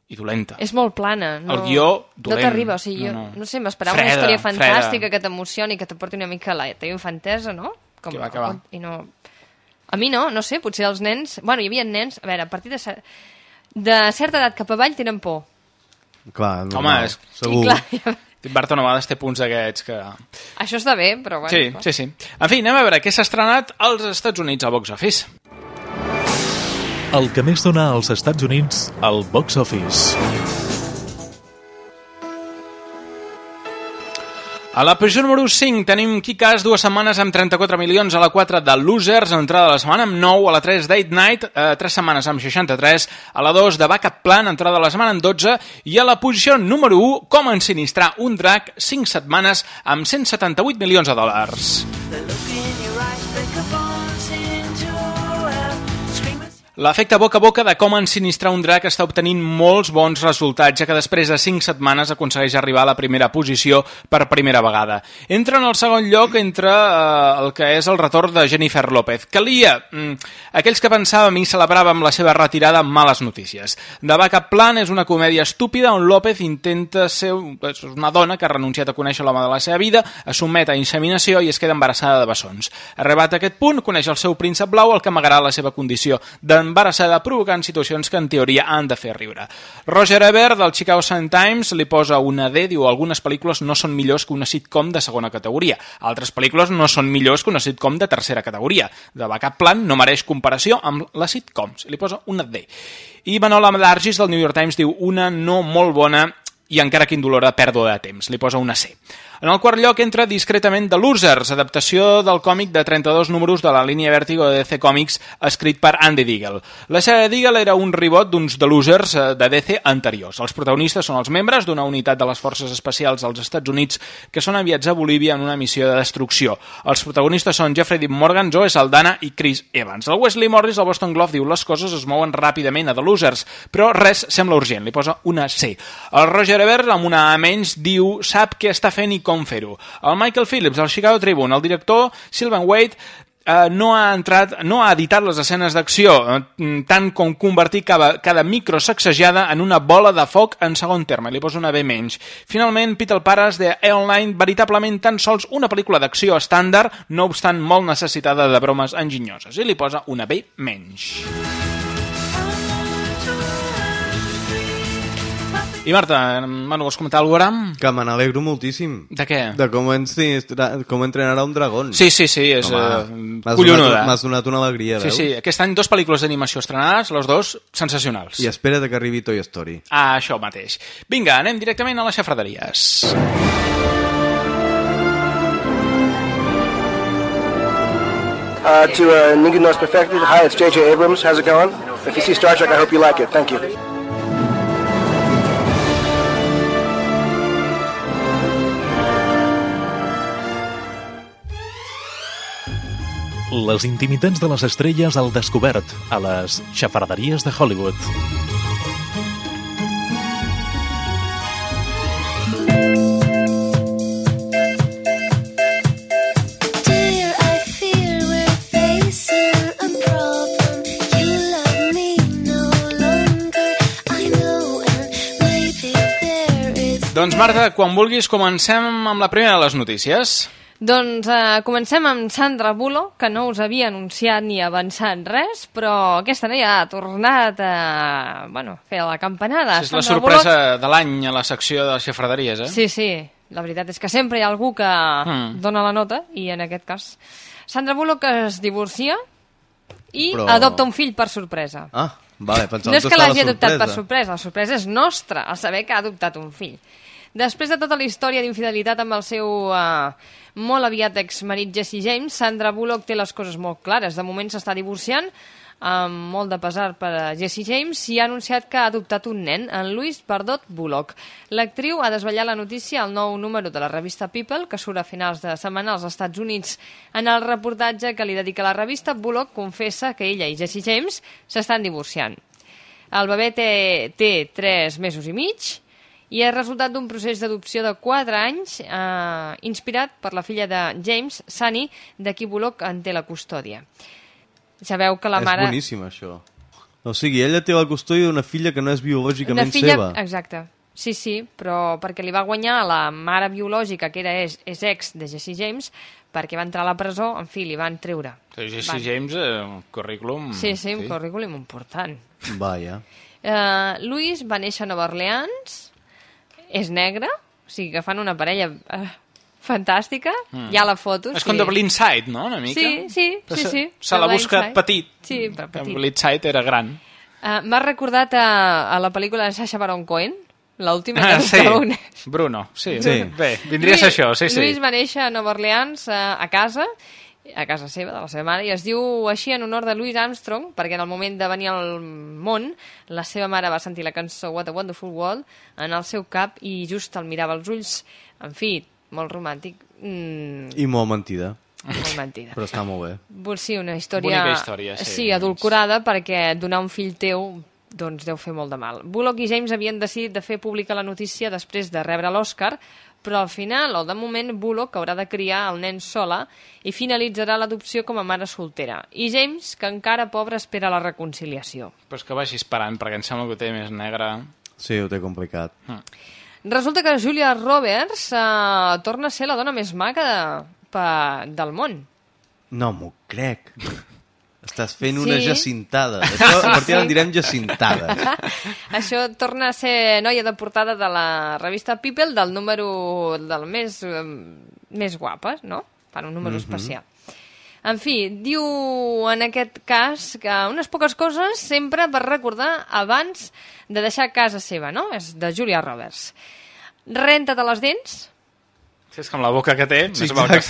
i dolenta. És molt plana. No, El guió, dolent. No t'arriba, o sigui, jo No, no, no. no. sé, m'esperava una Freda, història freda. fantàstica que t'emocioni, que t'aporti una mica la teva infantesa, no? Com, Que va, que va. I no... A mi no, no sé, potser els nens... Bueno, hi havia nens... A veure, a partir de, cer- de certa edat cap avall tenen por. Clar, Home, normal, és... segur. I clar, ja... Tim Burton a vegades té punts d'aquests que... Això està bé, però bueno... Sí, sí, sí. En fi, anem a veure què s'ha estrenat als Estats Units al box office. El que més dona als Estats Units al box office. A la posició número 5 tenim Kikas, dues setmanes amb 34 milions, a la 4 de Losers, entrada de la setmana amb 9, a la 3 Date Night, eh, 3 setmanes amb 63, a la 2 de Backup Plan, entrada de la setmana amb 12, i a la posició número 1, Com ensinistrar un drac, 5 setmanes amb 178 milions de dòlars. L'efecte boca a boca de com ensinistrar un drac està obtenint molts bons resultats, ja que després de 5 setmanes aconsegueix arribar a la primera posició per primera vegada. Entra en el segon lloc entre eh, el que és el retorn de Jennifer López. Calia, mm, aquells que pensàvem i celebràvem la seva retirada amb males notícies. De Backup Plan és una comèdia estúpida on López intenta ser una dona que ha renunciat a conèixer l'home de la seva vida, es sotmet a inseminació i es queda embarassada de bessons. Arribat a aquest punt, coneix el seu príncep blau, el que amagarà la seva condició d'embarassada, provocant situacions que en teoria han de fer riure. Roger Ebert, del Chicago Sun-Times, li posa una D, diu algunes pel·lícules no són millors que una sitcom de segona categoria. Altres pel·lícules no són millors que una sitcom de tercera categoria. De Plan no mereix comparació amb les sitcoms. Li posa una D. I Manola Dargis, del New York Times, diu una no molt bona i encara que indolora pèrdua de temps. Li posa una C. En el quart lloc entra discretament The Losers, adaptació del còmic de 32 números de la línia Vértigo de DC Comics, escrit per Andy Deagle. La sèrie de Deagle era un ribot d'uns The Losers eh, de DC anteriors. Els protagonistes són els membres d'una unitat de les forces especials dels Estats Units que són enviats a Bolívia en una missió de destrucció. Els protagonistes són Jeffrey Dean Morgan, Joe Saldana i Chris Evans. El Wesley Morris, al Boston Globe, diu les coses es mouen ràpidament a The Losers, però res sembla urgent, li posa una C. El Roger Ebert, amb una A menys, diu sap què està fent i com fer-ho. El Michael Phillips, al Chicago Tribune, el director Sylvan Wade, eh, no ha entrat, no ha editat les escenes d'acció, eh, tant com convertir cada, cada microsacsejada en una bola de foc en segon terme. Li poso una B menys. Finalment, Peter Paras, de E-Online, veritablement tan sols una pel·lícula d'acció estàndard, no obstant molt necessitada de bromes enginyoses. I li posa una B menys. I Marta, Manu, vols comentar alguna cosa? Que me n'alegro moltíssim. De què? De com, com entrenarà un dragón. Sí, sí, sí, és Home, eh, m'has collonuda. donat- M'has donat una alegria, Sí, veus? sí, aquest any dos pel·lícules d'animació estrenades, los dos sensacionals. I espera't que arribi Toy Story. Ah, això mateix. Vinga, anem directament a les xafraderies. Uh, to uh, Nigga Knows Perfected, hi, it's J.J. Abrams. How's it going? If you see Star Trek, I hope you like it. Thank you. Les intimitats de les estrelles al descobert a les xafarderies de Hollywood. Dear, I fear we're facing a problem. You love me no longer. I know, and maybe there is. Doncs Marta, quan vulguis comencem amb la primera de les notícies. Doncs eh, comencem amb Sandra Bullock, que no us havia anunciat ni avançat res, però aquesta noia ha tornat a bueno, fer la campanada. És la Sandra sorpresa de l'any a la secció de les xafraderies, eh? Sí, sí, la veritat és que sempre hi ha algú que Hmm. dona la nota, i en aquest cas... Sandra Bullock es divorcia i Però- adopta un fill per sorpresa. Ah, vale, pensava No és que l'hagi la adoptat per sorpresa. sorpresa, la sorpresa és nostra, al saber que ha adoptat un fill. Després de tota la història d'infidelitat amb el seu uh, molt aviat exmarit Jesse James, Sandra Bullock té les coses molt clares. De moment s'està divorciant, amb molt de pesar per a Jesse James, i ha anunciat que ha adoptat un nen, en Louis Bardot Bullock. L'actriu ha desvetllat la notícia al nou número de la revista People, que surt a finals de setmana als Estats Units. En el reportatge que li dedica la revista, Bullock confessa que ella i Jesse James s'estan divorciant. El bebè té, té 3 mesos i mig i és resultat d'un procés d'adopció de 4 anys eh, inspirat per la filla de James, Sunny, de qui Bullock en té la custòdia. Sabeu que la és mare... boníssim, això. O sigui, ella té la custòdia d'una filla que no és biològicament Una filla... seva. Exacte. Sí, sí, però perquè li va guanyar la mare biològica, que era és, és ex de Jesse James, perquè va entrar a la presó, en fi, li van treure. Jesse Van. James, eh, un currículum... Sí, sí, un currículum important. Vaja. Uh, Louis va néixer a Nova Orleans, és negre, o sigui que fan una parella uh, fantàstica, Mm. hi ha la foto. És sí. com de Blindside, no?, una mica? Sí, sí, Però sí, se- sí. Se de la busca Blindside. petit. Sí, però Que petit. Blindside era gran. Uh, M'ha recordat a, a la pel·lícula de Sacha Baron Cohen, l'última Ah, sí, una... Bruno, sí. Sí. Bé, vindria a ser això, sí, sí. Lluís va néixer a Nova Orleans a, a casa, a casa seva, de la seva mare, i es diu així en honor de Louis Armstrong, perquè en el moment de venir al món, la seva mare va sentir la cançó What a Wonderful World en el seu cap i just el mirava als ulls, en fi, molt romàntic, mm, I molt mentida. molt mentida. Però està molt bé. Vol sí, una història... Bonica història, sí. Sí, adulcorada, perquè donar un fill teu doncs deu fer molt de mal. Bullock i James havien decidit de fer pública la notícia després de rebre l'Oscar, però al final, o de moment, Bullock haurà de criar el nen sola i finalitzarà l'adopció com a mare soltera. I James, que encara pobre, espera la reconciliació. Però és que vagi esperant, perquè em sembla que ho té més negre. Sí, ho té complicat. Resulta que Julia Roberts eh, torna a ser la dona més maca de, pa, del món. No m'ho crec. <laughs> Estàs fent Sí. una jacintada. Això, a partir d'ara en direm jacintada. <laughs> Això torna a ser noia de portada de la revista People del número del més, més guapes, no? Fan un número Mhm. especial. En fi, diu en aquest cas que unes poques coses sempre per recordar abans de deixar casa seva, no? És de Julia Roberts. Renta-te les dents, Sí, és que amb la boca que té, Sí, més val que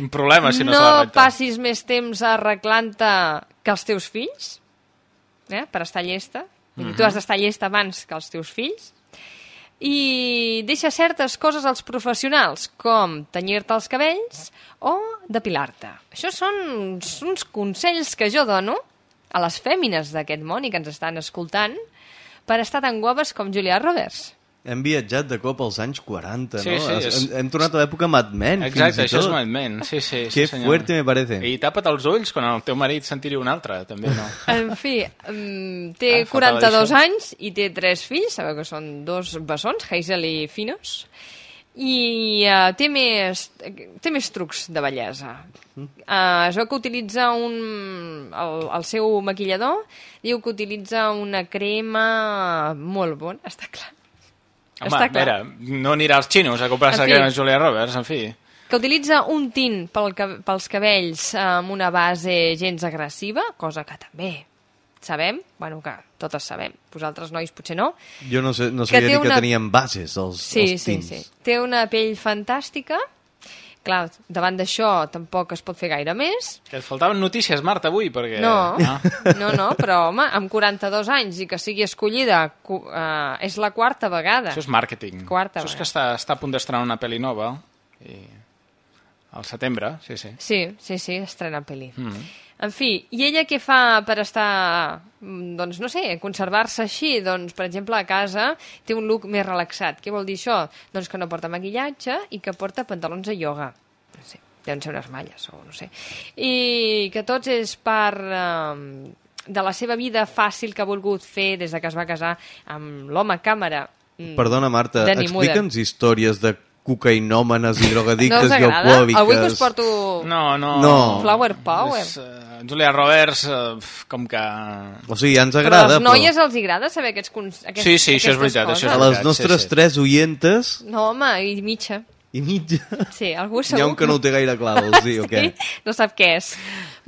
un problema si no, se la no passis més temps arreglant-te que els teus fills, eh? per estar llesta. Vull dir, tu Mhm. has d'estar llesta abans que els teus fills. I deixa certes coses als professionals, com tenyir-te els cabells o depilar-te. Això són uns, uns consells que jo dono a les fèmines d'aquest món i que ens estan escoltant per estar tan guapes com Julia Roberts. Hem viatjat de cop als anys 40, Sí, no? sí, és- hem, hem tornat a l'època Mad Men, Exacte, fins i això és tot. Mad Men. Sí, sí, sí, Qué senyor. fuerte me parece. I tapa't els ulls quan el teu marit se'n tiri un altre, també, no? <laughs> En fi, um, té Ah, faltava 42 això. anys i té tres fills, sabeu que són dos bessons, Hazel i Finos, i uh, té, més, té més trucs de bellesa. Uh, es veu que utilitza un, el, el seu maquillador, diu que utilitza una crema molt bona, està clar. Home, està clar. veure, no anirà als xinos a comprar-se crema Julia Roberts, en fi. que utilitza un tint pel, pels cabells amb una base gens agressiva, cosa que també sabem, bueno, que totes sabem, vosaltres nois potser no. Jo no, sé, no Que sabia ni que una- tenien bases, els, Sí, els sí, tints. sí. Té una pell fantàstica. Clar, davant d'això tampoc es pot fer gaire més. Que et faltaven notícies, Marta, avui, perquè... No, Ah. no, no, però home, amb 42 anys i que sigui escollida eh, és la quarta vegada. Això és màrqueting. Quarta Això és que està, està a punt d'estrenar una pel·li nova. I... Al setembre, sí, sí. Sí, sí, sí, estrena pel·li. Mm. En fi, i ella què fa per estar, mm, doncs no sé, conservar-se així? Doncs, per exemple, a casa té un look més relaxat. Què vol dir això? Doncs que no porta maquillatge i que porta pantalons de ioga. No sé, deuen ser unes malles o no sé. I que tots és per... Eh, de la seva vida fàcil que ha volgut fer des de que es va casar amb l'home càmera. mm, Perdona, Marta, explica'ns històries de cocaïnòmenes i No drogadictes us i agrada? alcohòliques. Avui que us porto No, no. No. Flower Power. És, uh, Julia Roberts, uh, com que... O sigui, ja ens Però a agrada, les noies els agrada saber aquests, cons- aquests, Sí, sí, això és aquestes veritat, coses. això és A les nostres tres oientes No, home, i mitja. i mitja. Sí, algú Hi segur. ha un que no ho té gaire clar, vols dir, o <laughs> què? Sí, no sap què és.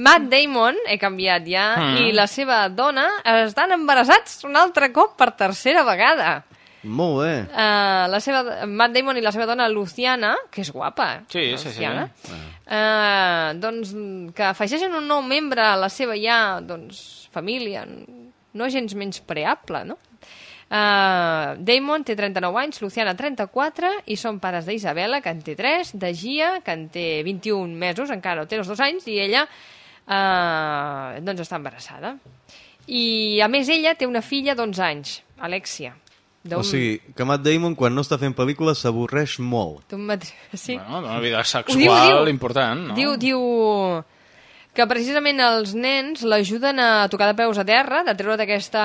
Matt Damon, he canviat ja, Mm. i la seva dona estan embarassats un altre cop per tercera vegada. Molt bé. Uh, la seva, Matt Damon i la seva dona Luciana, que és guapa, eh? Sí, sí, sí. Luciana, Uh, doncs que afegeixen un nou membre a la seva ja doncs, família, no gens menys preable, no? Uh, Damon té 39 anys, Luciana 34 i són pares d'Isabela, que en té 3, de Gia, que en té 21 mesos, encara no té els dos anys, i ella uh, doncs està embarassada. I a més ella té una filla d'11 anys, Alexia. O sigui, que Matt Damon, quan no està fent pel·lícules, s'avorreix molt. D'un matri... Sí. Bueno, una vida sexual diu, diu. important, no? Diu, diu que precisament els nens l'ajuden a tocar de peus a terra, de treure d'aquesta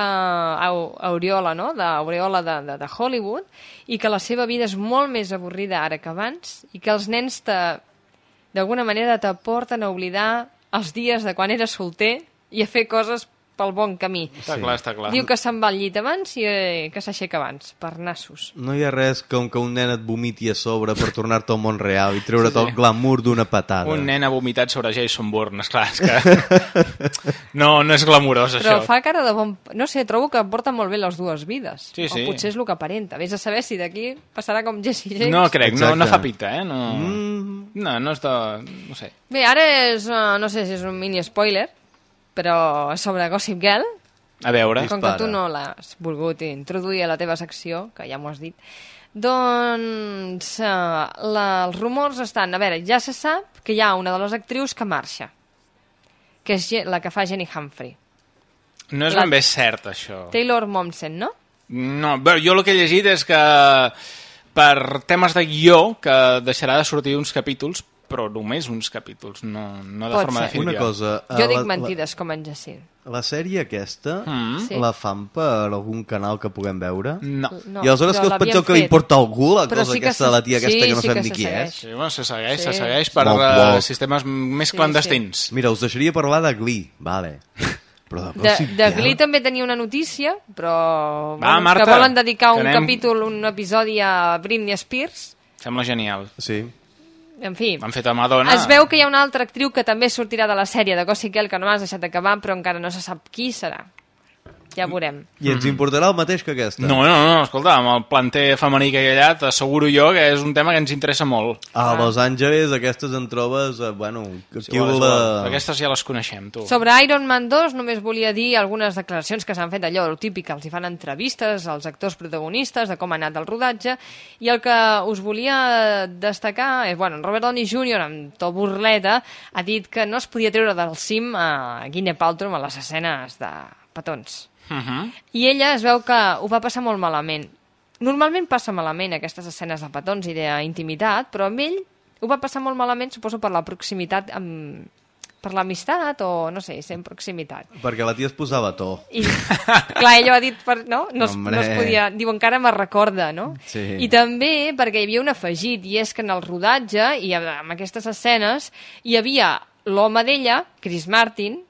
au- aureola, no?, d'aureola de, de, de Hollywood, i que la seva vida és molt més avorrida ara que abans, i que els nens te, d'alguna manera t'aporten a oblidar els dies de quan eres solter i a fer coses pel bon camí. Està clar, està clar. Diu que se'n va al llit abans i eh, que s'aixeca abans, per nassos. No hi ha res com que un nen et vomiti a sobre per tornar-te al món real i treure't sí, sí. el glamour d'una patada. Un nen ha vomitat sobre Jason Bourne, esclar, és que... <laughs> no, no és glamurós, Però això. fa cara de bon... No sé, trobo que porta molt bé les dues vides. Sí, sí. O potser és el que aparenta. Vés a saber si d'aquí passarà com Jesse James. No crec, no, no fa pinta, eh? No, mm. no, no és de... No sé. Bé, ara és... Uh, no sé si és un mini spoiler, però sobre Gossip Girl. A veure. Com que tu no l'has volgut introduir a la teva secció, que ja m'ho has dit, doncs uh, la, els rumors estan... A veure, ja se sap que hi ha una de les actrius que marxa, que és la que fa Jenny Humphrey. No és La- ben bé cert, això. Taylor Momsen, no? No, bé, jo el que he llegit és que per temes de guió, que deixarà de sortir uns capítols, però només uns capítols, no, no de Pot forma ser. definitiva. Una cosa... Jo eh, dic la- mentides, com en Jacint. La, la sèrie aquesta Mm. Sí. la fan per algun canal que puguem veure? No. No, I aleshores però que us penseu que li importa algú la Però cosa sí que aquesta de la tia aquesta sí, que no sí sabem que ni qui és? Sí, bueno, se segueix, Sí. se segueix per Molt uh, sistemes més Sí, clandestins. Mira, us deixaria parlar de Glee, vale. Però de, De, de? Glee també tenia una notícia, però Va, bueno, Marta, que volen dedicar que un anem- capítol, un episodi a Britney Spears. Sembla genial. Sí. En fi, Han fet a Madonna. es veu que hi ha una altra actriu que també sortirà de la sèrie de Gossip Girl que no m'has deixat acabar, però encara no se sap qui serà. Ja veurem. I ens importarà el mateix que aquesta? No, no, no, escolta, amb el planter femení que hi ha allà, t'asseguro jo que és un tema que ens interessa molt. A Los Angeles aquestes en trobes, eh, bueno, Sí, aquí la... Aquestes ja les coneixem, tu. Sobre Iron Man 2 només volia dir algunes declaracions que s'han fet allò, el típic, que els hi fan entrevistes als actors protagonistes de com ha anat el rodatge, i el que us volia destacar és, bueno, en Robert Downey Jr., amb to burleta, ha dit que no es podia treure del cim a Gwyneth Paltrow a les escenes de petons. Uh -huh. I ella es veu que ho va passar molt malament. Normalment passa malament aquestes escenes de petons i d'intimitat, però amb ell ho va passar molt malament, suposo per la proximitat amb... per l'amistat o, no sé, sent proximitat. Perquè la tia es posava to. I, clar, ella ho ha dit, per, no? No es, Hombre. no es podia... Diu, encara me recorda, no? Sí. I també perquè hi havia un afegit, i és que en el rodatge, i amb aquestes escenes, hi havia l'home d'ella, Chris Martin,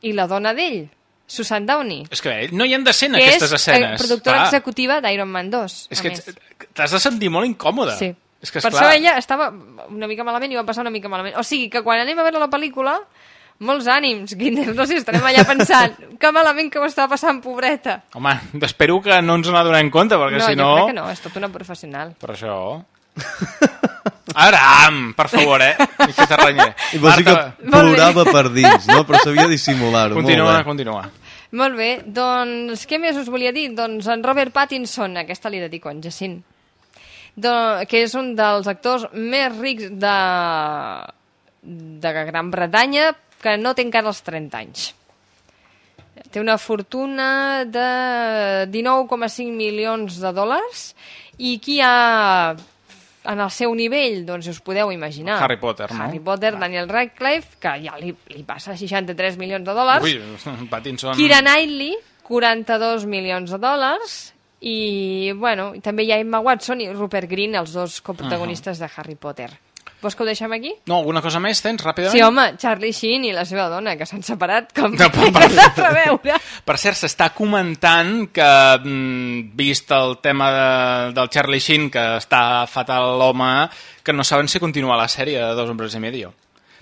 i la dona d'ell, Susan Downey, És que no hi han de ser en que aquestes és escenes. eh, productora Clar. executiva d'Iron Man 2. És que t'has de sentir molt incòmode. Sí. És que, per esclar, això ella estava una mica malament i va passar una mica malament. O sigui, que quan anem a veure la pel·lícula, molts ànims, Guinness, no sé, estarem allà pensant <laughs> que malament que ho està passant, pobreta. Home, espero que no ens n'adonem compte, perquè no, si jo no... crec que no, és tot una professional. Per això... Aram, per favor, eh? <laughs> I que t'arrenyé. I vols dir que plorava per dins, no? Però sabia dissimular-ho. Continua, continua. Molt bé, doncs què més us volia dir? Doncs en Robert Pattinson, aquesta li dedico en Jacint, que és un dels actors més rics de, de Gran Bretanya, que no té encara els 30 anys. Té una fortuna de 19,5 milions de dòlars i qui ha en el seu nivell, doncs us podeu imaginar. Harry Potter, no? Harry Potter, Daniel Radcliffe, que ja li, li passa 63 milions de dòlars. Ui, <laughs> Pattinson... Kira Knightley, 42 milions de dòlars. I, bueno, també hi ha Emma Watson i Rupert Green, els dos coprotagonistes de Harry Potter. Vols que ho deixem aquí? No, alguna cosa més tens, ràpidament? Sí, home, Charlie Sheen i la seva dona, que s'han separat com No, <laughs> per, per... de preveure. Per cert, s'està comentant que, mm, vist el tema de, del Charlie Sheen, que està fatal l'home, que no saben si continua la sèrie de Dos hombres i medio.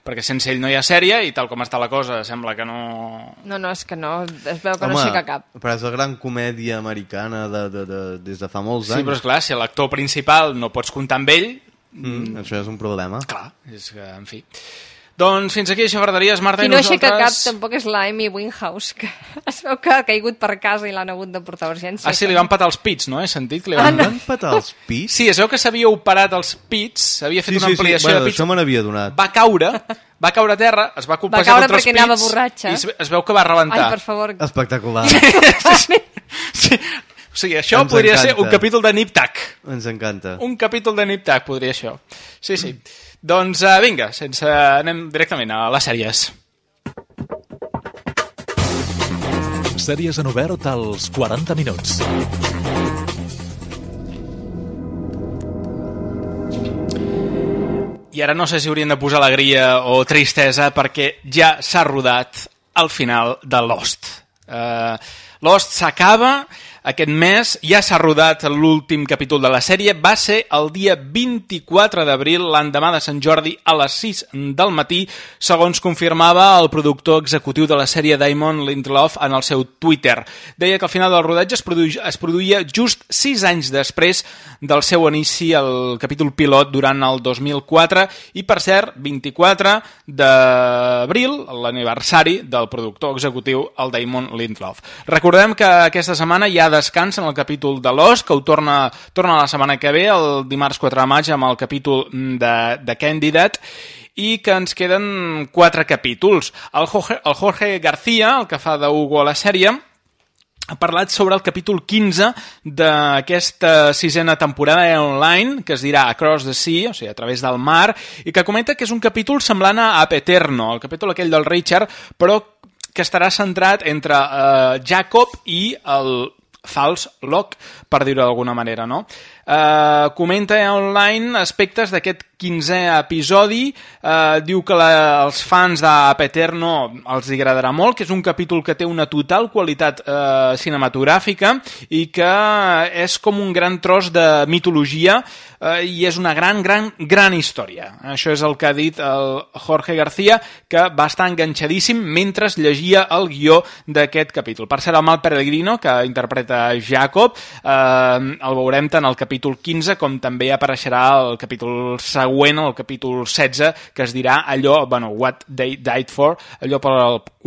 Perquè sense ell no hi ha sèrie i tal com està la cosa sembla que no... No, no, és que no, es veu que Home, no aixeca cap. però és la gran comèdia americana de, de, de, des de fa molts Sí, anys. però esclar, si l'actor principal no pots comptar amb ell, Mm, això és un problema. clar, és que, en fi... Doncs fins aquí, xafarderies, Marta, Qui i no aixeca cap nosaltres... tampoc és la Amy Winehouse, que <laughs> es veu que ha caigut per casa i l'han hagut de portar a urgències. Ah, sí, li van patar els pits, no? He sentit que li Ah, van... no. Van patar els pits? Sí, es veu que s'havia operat els pits, havia fet Sí, una sí, sí. ampliació Bueno, de pits, això me n'havia donat. va caure, va caure a terra, es va Va colpejar caure contra els perquè pits anava borratxa. i es, veu que va rebentar. Ai, per favor. Espectacular. <laughs> sí. O sigui, això Ens podria ser encanta. un capítol de Nip Tac. Ens encanta. Un capítol de Nip Tac podria això. Sí, sí. Doncs uh, vinga, sense... anem directament a les sèries. Sèries en obert als 40 minuts. I ara no sé si haurien de posar alegria o tristesa perquè ja s'ha rodat el final de Lost. Uh, Lost s'acaba aquest mes, ja s'ha rodat l'últim capítol de la sèrie, va ser el dia 24 d'abril, l'endemà de Sant Jordi, a les 6 del matí, segons confirmava el productor executiu de la sèrie Damon Lindelof en el seu Twitter. Deia que al final del rodatge es, produ es produïa just 6 anys després del seu inici al capítol pilot durant el 2004 i, per cert, 24 d'abril, l'aniversari del productor executiu, el Damon Lindelof. Recordem que aquesta setmana hi ha descans en el capítol de l'Os, que ho torna, torna la setmana que ve, el dimarts 4 de maig, amb el capítol de, de Candidate, i que ens queden quatre capítols. El Jorge, el Jorge García, el que fa de Hugo a la sèrie, ha parlat sobre el capítol 15 d'aquesta sisena temporada online, que es dirà Across the Sea, o sigui, a través del mar, i que comenta que és un capítol semblant a Ap Eterno, el capítol aquell del Richard, però que estarà centrat entre eh, Jacob i el fals Locke, per dir-ho d'alguna manera, no? Eh, comenta online aspectes d'aquest 15è episodi, eh, diu que la, els fans d'Ap Eterno els agradarà molt, que és un capítol que té una total qualitat eh, cinematogràfica i que és com un gran tros de mitologia eh, i és una gran, gran, gran història. Això és el que ha dit el Jorge García, que va estar enganxadíssim mentre llegia el guió d'aquest capítol. Per cert, el Mal Peregrino, que interpreta Jacob, eh, el veurem tant al capítol 15 com també apareixerà el capítol següent, el capítol 16, que es dirà allò, bueno, What They Died For, allò per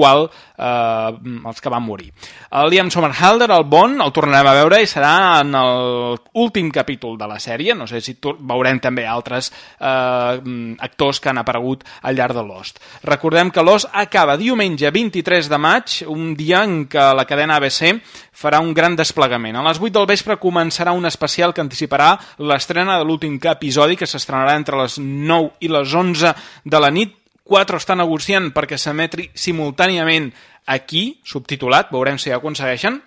qual eh, els que van morir. El Liam Somerhalder, el Bond, el tornarem a veure i serà en l'últim capítol de la sèrie, no sé si veurem també altres eh, actors que han aparegut al llarg de Lost. Recordem que Lost acaba diumenge 23 de maig, un dia en què la cadena ABC farà un gran desplegament. A les 8 del vespre començarà un especial que anticiparà l'estrena de l'últim episodi que s'estrenarà entre les 9 i les 11 de la nit. 4 està negociant perquè s'emetri simultàniament aquí, subtitulat, veurem si ho aconsegueixen.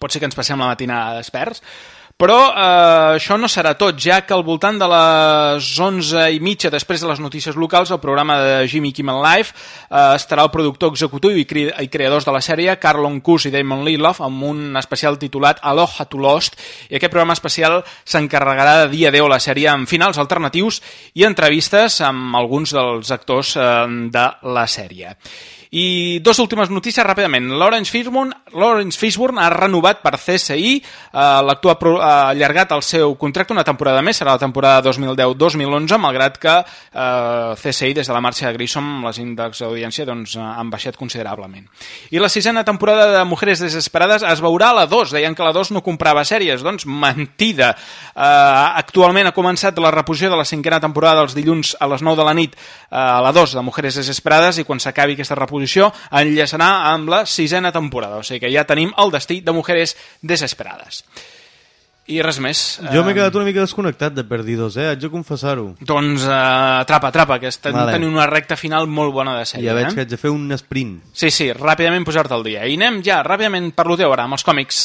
Pot ser que ens passem la matinada desperts. Però eh, això no serà tot, ja que al voltant de les 11 i mitja després de les notícies locals, el programa de Jimmy Kimmel Live eh, estarà el productor executiu i, cre i creadors de la sèrie, Carlon Cus i Damon Lindelof, amb un especial titulat Aloha to Lost, i aquest programa especial s'encarregarà de dia 10 la sèrie amb finals alternatius i entrevistes amb alguns dels actors eh, de la sèrie. I dos últimes notícies ràpidament. Lawrence Fishburne, Lawrence Fishburne ha renovat per CSI, eh, l'actua ha allargat el seu contracte una temporada més, serà la temporada 2010-2011, malgrat que eh, CSI, des de la marxa de Grissom, les índexs d'audiència doncs, han baixat considerablement. I la sisena temporada de Mujeres Desesperades es veurà a la 2, deien que la 2 no comprava sèries, doncs mentida. Eh, actualment ha començat la reposició de la cinquena temporada dels dilluns a les 9 de la nit eh, a la 2 de Mujeres Desesperades i quan s'acabi aquesta reposició enllaçarà amb la sisena temporada, o sigui que ja tenim el destí de Mujeres Desesperades. I res més. Jo m'he quedat una mica desconnectat de Perdidos, eh? Haig de confessar-ho. Doncs uh, atrapa, atrapa, que estem Vale. tenint una recta final molt bona de sèrie. Ja veig eh? que haig de fer un sprint. Sí, sí, ràpidament posar-te al dia. I anem ja, ràpidament, per lo teu ara, amb els còmics.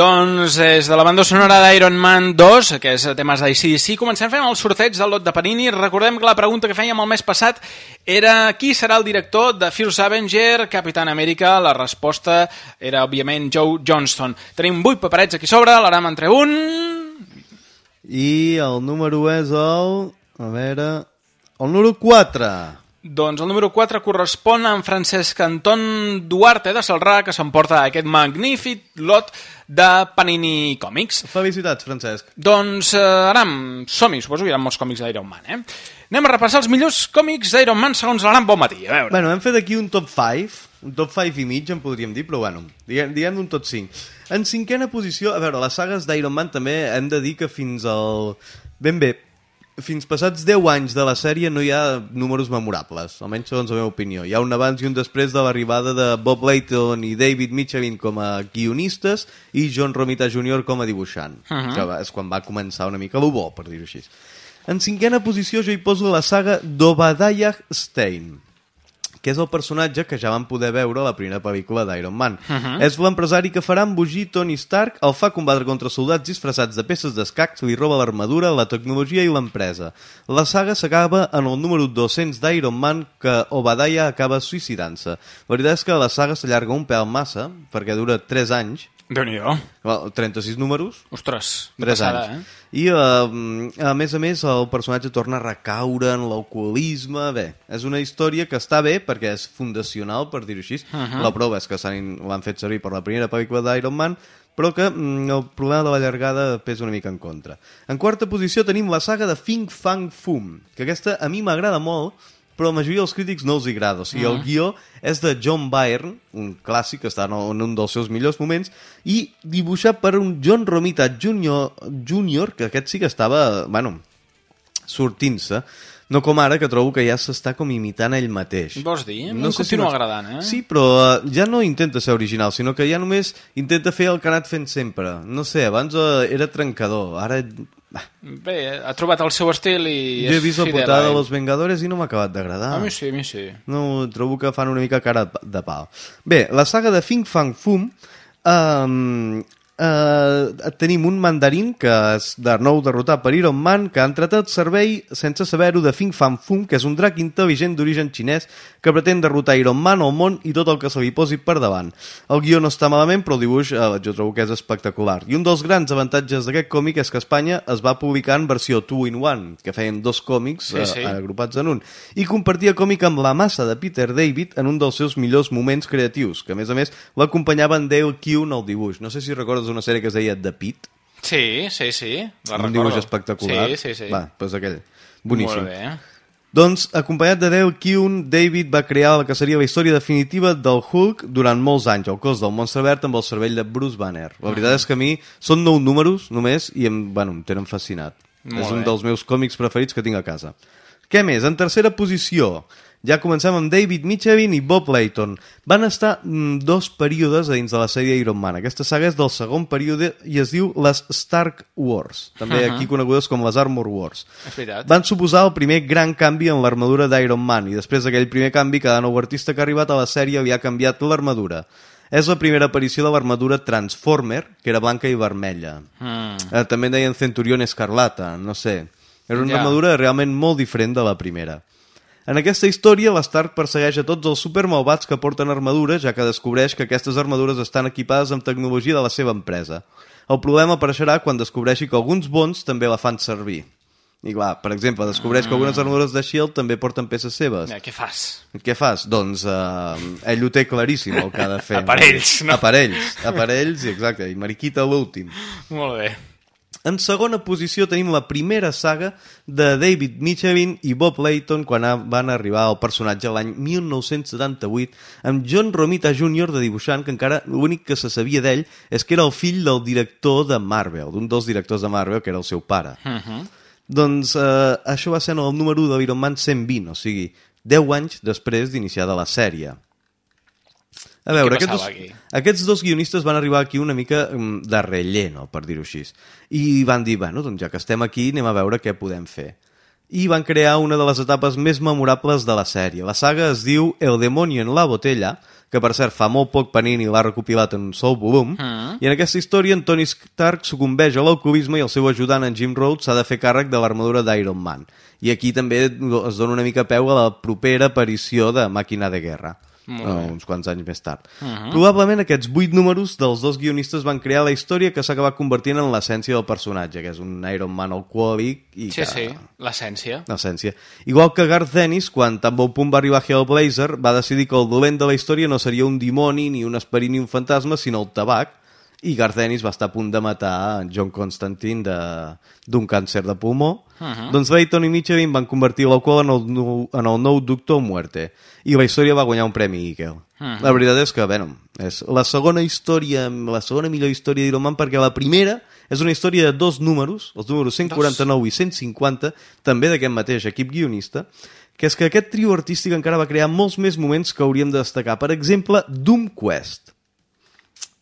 Doncs des de la banda sonora d'Iron Man 2, que és temes d'ICDC, comencem fent el sorteig del lot de Panini. Recordem que la pregunta que fèiem el mes passat era qui serà el director de First Avenger, Capitán Amèrica. La resposta era, òbviament, Joe Johnston. Tenim 8 paperets aquí sobre, l'aram entre un... I el número és el... A veure... El número 4. Doncs el número 4 correspon a en Francesc Anton Duarte de Salrà, que s'emporta aquest magnífic lot de Panini Còmics. Felicitats, Francesc. Doncs, eh, Aram, som-hi, suposo que hi ha molts còmics d'Iron Man, eh? Anem a repassar els millors còmics d'Iron Man segons l'Aram Bon Matí, a veure. Bueno, hem fet aquí un top 5 un top 5 i mig en podríem dir, però bueno, diguem, diguem un top 5. En cinquena posició, a veure, les sagues d'Iron Man també hem de dir que fins al... Ben bé, fins passats 10 anys de la sèrie no hi ha números memorables, almenys segons la meva opinió. Hi ha un abans i un després de l'arribada de Bob Layton i David Michelin com a guionistes i John Romita Jr. com a dibuixant, uh. -huh. que és quan va començar una mica bo, per dir-ho així. En cinquena posició jo hi poso la saga d'Obadiah Stein que és el personatge que ja vam poder veure a la primera pel·lícula d'Iron Man. Mhm. Uh -huh. És l'empresari que farà embogir Tony Stark, el fa combatre contra soldats disfressats de peces d'escacs, li roba l'armadura, la tecnologia i l'empresa. La saga s'acaba en el número 200 d'Iron Man, que Obadiah acaba suïcidant-se. La veritat és que la saga s'allarga un pèl massa, perquè dura 3 anys, Déu-n'hi-do. Well, 36 números. Ostres, 3 passada, anys. eh? I, uh, a més a més, el personatge torna a recaure en l'alcoholisme. Bé, és una història que està bé perquè és fundacional, per dir-ho així. Uh -huh. La prova és que l'han fet servir per la primera pel·lícula d'Iron Man, però que mm, el problema de la llargada pesa una mica en contra. En quarta posició tenim la saga de Fing Fang Fum, que aquesta a mi m'agrada molt, però la majoria dels crítics no els hi agrada. O sigui, el Mhm. guió és de John Byrne, un clàssic que està en un dels seus millors moments, i dibuixat per un John Romita Jr., Jr. que aquest sí que estava, bueno, sortint-se. No com ara, que trobo que ja s'està com imitant ell mateix. Vols dir? No em si continua m'ex- agradant, eh? Sí, però eh, ja no intenta ser original, sinó que ja només intenta fer el que ha anat fent sempre. No sé, abans eh, era trencador, ara... Bé, ha trobat el seu estil i Jo he vist la portada de. Los Vengadores i no m'ha acabat d'agradar. A mi sí, a mi sí. No, trobo que fan una mica cara de pal. Bé, la saga de Fing Fang Fum um, uh, tenim un mandarín que és de nou derrotat per Iron Man que ha entrat al servei sense saber-ho de Fing Fang Fum que és un drac intel·ligent d'origen xinès que pretén derrotar Iron Man, el món i tot el que se li posi per davant. El guió no està malament però el dibuix uh, jo trobo que és espectacular. I un dels grans avantatges d'aquest còmic és que a Espanya es va publicar en versió 2 in 1 que feien dos còmics Sí, eh, sí. agrupats en un i compartia còmic amb la massa de Peter David en un dels seus millors moments creatius, que a més a més l'acompanyava en Dale Kuhn al dibuix. No sé si recordes una sèrie que es deia The Pit, Sí, sí, sí. La un recordo. dibuix espectacular. Sí, sí, sí. Va, doncs aquell. Boníssim. Molt bé. Doncs, acompanyat de Dale Kuhn, David va crear la que seria la història definitiva del Hulk durant molts anys, el cos del monstre verd amb el cervell de Bruce Banner. La veritat és que a mi són nou números només i em, bueno, em tenen fascinat. Molt és un bé. dels meus còmics preferits que tinc a casa. Què més? En tercera posició, ja comencem amb David Michelin i Bob Layton. Van estar mm, dos períodes dins de la sèrie Iron Man. Aquesta saga és del segon període i es diu les Stark Wars, també Mhm. aquí conegudes com les Armor Wars. Van suposar el primer gran canvi en l'armadura d'Iron Man i després d'aquell primer canvi cada nou artista que ha arribat a la sèrie li ha canviat l'armadura. És la primera aparició de l'armadura Transformer, que era blanca i vermella. Mm. Eh, també en deien Centurión Escarlata, no sé. Era una Ja. armadura realment molt diferent de la primera. En aquesta història, l'Stark persegueix a tots els supermalvats que porten armadura, ja que descobreix que aquestes armadures estan equipades amb tecnologia de la seva empresa. El problema apareixerà quan descobreixi que alguns bons també la fan servir. I clar, per exemple, descobreix que algunes armadures de S.H.I.E.L.D. també porten peces seves. Ja, què fas? Què fas? Doncs eh, ell ho té claríssim el que ha de fer. <laughs> Aparells, no? Aparells, aparells, i exacte, i Mariquita l'últim. Molt bé. En segona posició tenim la primera saga de David Michelin i Bob Layton quan van arribar al personatge l'any 1978 amb John Romita Jr. de dibuixant que encara l'únic que se sabia d'ell és que era el fill del director de Marvel, d'un dels directors de Marvel que era el seu pare. Uh -huh. Doncs eh, això va ser en el número 1 de l'Iron Man 120, o sigui, 10 anys després d'iniciada la sèrie. A veure, aquests dos, aquí? aquests dos guionistes van arribar aquí una mica mm, de relleno, per dir-ho així. I van dir, bueno, doncs ja que estem aquí, anem a veure què podem fer. I van crear una de les etapes més memorables de la sèrie. La saga es diu El demonio en la botella, que per cert fa molt poc Panini l'ha recopilat en un sol volum, Mm. i en aquesta història en Tony Stark sucumbeix a l'alcoholisme i el seu ajudant en Jim Rhodes s'ha de fer càrrec de l'armadura d'Iron Man. I aquí també es dona una mica peu a la propera aparició de Màquina de Guerra. Eh, bé. uns quants anys més tard. Mhm. Probablement aquests vuit números dels dos guionistes van crear la història que s'ha acabat convertint en l'essència del personatge, que és un Iron Man alcohòlic i Sí, que... sí, l'essència. L'essència. Igual que Garth Dennis, quan tan bon punt va arribar Hellblazer, va decidir que el dolent de la història no seria un dimoni, ni un esperit, ni un fantasma, sinó el tabac, i Garth Ennis va estar a punt de matar en John Constantine d'un càncer de pulmó. Mhm. Doncs Layton i Michelin van convertir l'alcohol en, el, en el nou Doctor Muerte i la història va guanyar un premi Eagle. Mhm. La veritat és que, bueno, és la segona història, la segona millor història d'Iron Man perquè la primera és una història de dos números, els números 149 i 150, també d'aquest mateix equip guionista, que és que aquest trio artístic encara va crear molts més moments que hauríem de destacar. Per exemple, Doom Quest.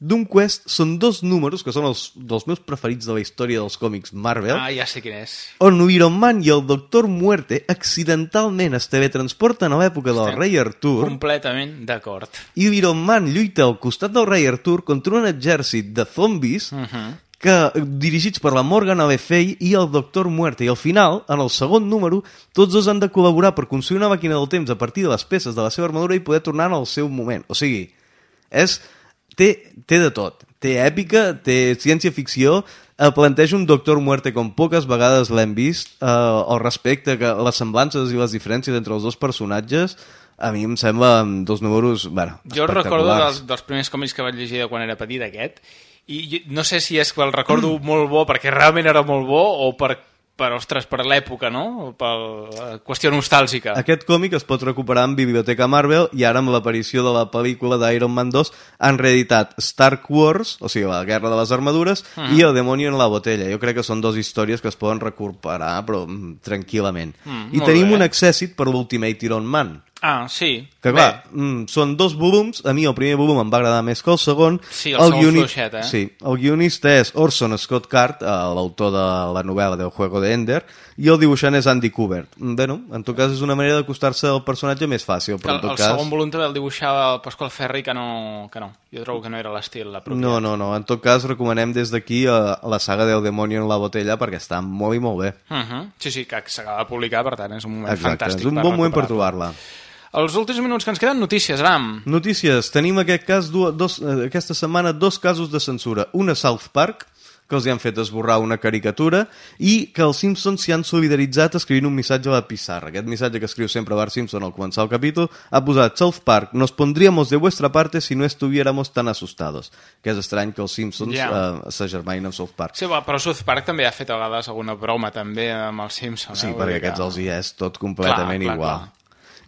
Doom Quest són dos números que són els dels meus preferits de la història dels còmics Marvel, Ah, ja sé quin és. on Iron Man i el Doctor Muerte accidentalment es teletransporten a l'època del Estem rei Artur Completament d'acord. i Iron Man lluita al costat del rei Artur contra un exèrcit de zombis Mhm. que, dirigits per la Morgan Le Fay i el Doctor Muerte. I al final, en el segon número, tots dos han de col·laborar per construir una màquina del temps a partir de les peces de la seva armadura i poder tornar al seu moment. O sigui, és, té, té de tot. Té èpica, té ciència-ficció, eh, planteja un Doctor Muerte com poques vegades l'hem vist, eh, el respecte, que les semblances i les diferències entre els dos personatges, a mi em sembla mm, dos números, bueno, Jo recordo dels, dels primers còmics que vaig llegir de quan era petit, aquest, i jo- no sé si és que el recordo molt bo perquè realment era molt bo o per, per ostres, per l'època, no? Per la qüestió nostàlgica. Aquest còmic es pot recuperar en Biblioteca Marvel i ara amb l'aparició de la pel·lícula d'Iron Man 2 han reeditat Stark Wars, o sigui, la Guerra de les Armadures, Mhm. i El demonio en la botella. Jo crec que són dues històries que es poden recuperar, però mm, tranquil·lament. Mm, I tenim bé. un accèssit per l'Ultimate Iron Man. Ah, sí. Que clar, mm, són dos volums, a mi el primer volum em va agradar més que el segon. Sí, el segon guioni- fluixet, eh? Sí, el guionista és Orson Scott Card, eh, l'autor de la novel·la del Juego de Ender, i el dibuixant és Andy Kubert. Mm, Bueno, en tot cas és una manera d'acostar-se al personatge més fàcil, però el, en tot el cas... segon volum també el dibuixava el Pasqual Ferri, que no, que no. Jo trobo que no era l'estil apropiat. No, no, no. En tot cas, recomanem des d'aquí eh, la saga del demonio en la botella perquè està molt i molt bé. Uh -huh. Sí, sí, que s'acaba de publicar, per tant és un moment Exacte, fantàstic és un bon moment per trobar-la. Els últims minuts que ens queden, notícies, Aram. Notícies. Tenim en aquest cas, dos, eh, aquesta setmana dos casos de censura. Una South Park, que els hi han fet esborrar una caricatura, i que els Simpsons s'hi han solidaritzat escrivint un missatge a la pissarra. Aquest missatge que escriu sempre Bart Simpson al començar el capítol ha posat South Park, nos pondríamos de vuestra parte si no estuviéramos tan asustados. Que és estrany que els Simpsons Ja. eh, s'agermanin amb South Park. Sí, però South Park també ha fet a vegades alguna broma també amb els Simpsons. Sí, eh? Perquè aquests els hi és tot completament Clar, clar, igual. clar.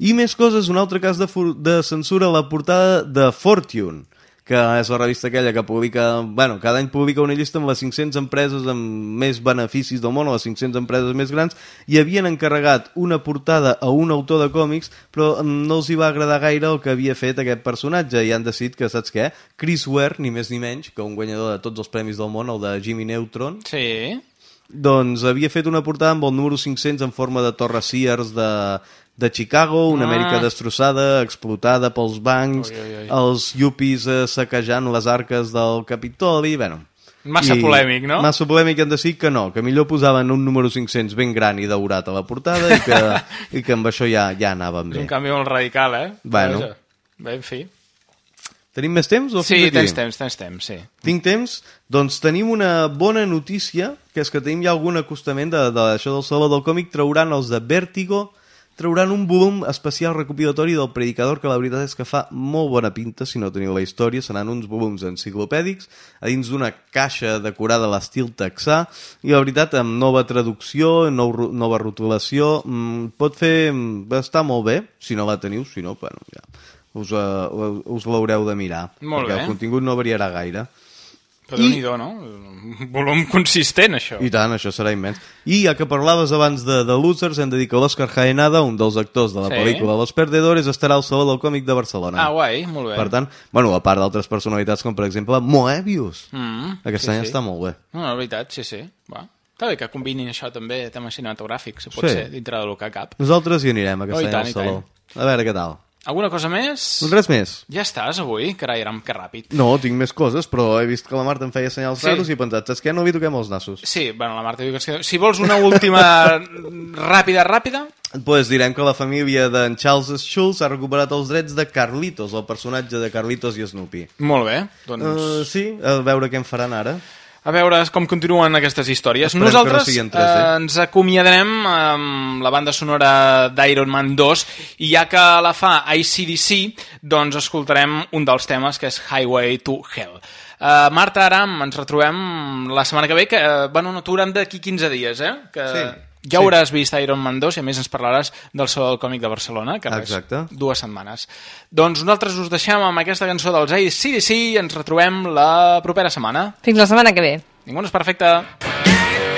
I més coses, un altre cas de, de censura a la portada de Fortune, que és la revista aquella que publica, bueno, cada any publica una llista amb les 500 empreses amb més beneficis del món, o les 500 empreses més grans, i havien encarregat una portada a un autor de còmics, però mm, no els hi va agradar gaire el que havia fet aquest personatge, i han decidit que, saps què? Chris Ware, ni més ni menys, que un guanyador de tots els premis del món, el de Jimmy Neutron, Sí. doncs havia fet una portada amb el número 500 en forma de Torre Sears de, de Chicago, una Ah. Amèrica destrossada, explotada pels bancs, Ui, ui, ui. els yuppies eh, saquejant les arques del Capitoli, bueno... Massa polèmic, no? Massa polèmic han decidit que no, que millor posaven un número 500 ben gran i daurat a la portada i que, <laughs> i que amb això ja, ja anàvem És bé. un canvi molt radical, eh? Bueno. Bé, en fi. Tenim més temps? O Sí, tens temps, tens temps, sí. Tinc temps? Doncs tenim una bona notícia, que és que tenim ja algun acostament de- d'això del Saló del Còmic. Trauran els de Vértigo, trauran un volum especial recopilatori del Predicador, que la veritat és que fa molt bona pinta, si no teniu la història. Seran uns volums enciclopèdics, a dins d'una caixa decorada a l'estil texà, i la veritat, amb nova traducció, nou, nova rotulació, mm, pot fer... mm, està molt bé, si no la teniu, si no, bueno, ja us, uh, us l'haureu de mirar, Molt perquè bé. el contingut no variarà gaire. I- déu nhi no? Un volum consistent, això. I tant, això serà immens. I ja que parlaves abans de, de Losers, hem de dir que l'Òscar Jaenada, un dels actors de la Sí. pel·lícula Los Perdedores, estarà al Saló del Còmic de Barcelona. Ah, guai, molt bé. Per tant, bueno, a part d'altres personalitats com per exemple Moebius. Mm, Aquest sí, any sí. està molt bé. No, la veritat, sí, sí. Va. Està bé que combinin això també, temes cinematogràfics, si pot Sí. ser, dintre del que cap. Nosaltres hi anirem aquest Oh, i any tant, al i Saló. A veure què tal. Alguna cosa més? Res més. Ja estàs avui? Carai, Aram, que ràpid. No, tinc més coses, però he vist que la Marta em feia senyals Sí. raros i he pensat, saps què? No li toquem els nassos. Sí, bueno, la Marta diu que... Si vols una última <laughs> ràpida, ràpida... Pues direm que la família d'en Charles Schulz ha recuperat els drets de Carlitos, el personatge de Carlitos i Snoopy. Molt bé, doncs... Uh, sí, a veure què en faran ara. A veure com continuen aquestes històries. Esperem Nosaltres no en 3D. eh, ens acomiadarem amb la banda sonora d'Iron Man 2 i ja que la fa ICDC, doncs escoltarem un dels temes que és Highway to Hell. Uh, Marta Aram, ens retrobem la setmana que ve, que, uh, bueno, no t'haurem d'aquí 15 dies, eh? Que Sí. Ja Sí. hauràs vist Iron Man 2 i a més ens parlaràs del Saló del Còmic de Barcelona, que res, Exacte. dues setmanes. Doncs nosaltres us deixem amb aquesta cançó dels ACDC i ens retrobem la propera setmana. Fins la setmana que ve. Ningú no és perfecte.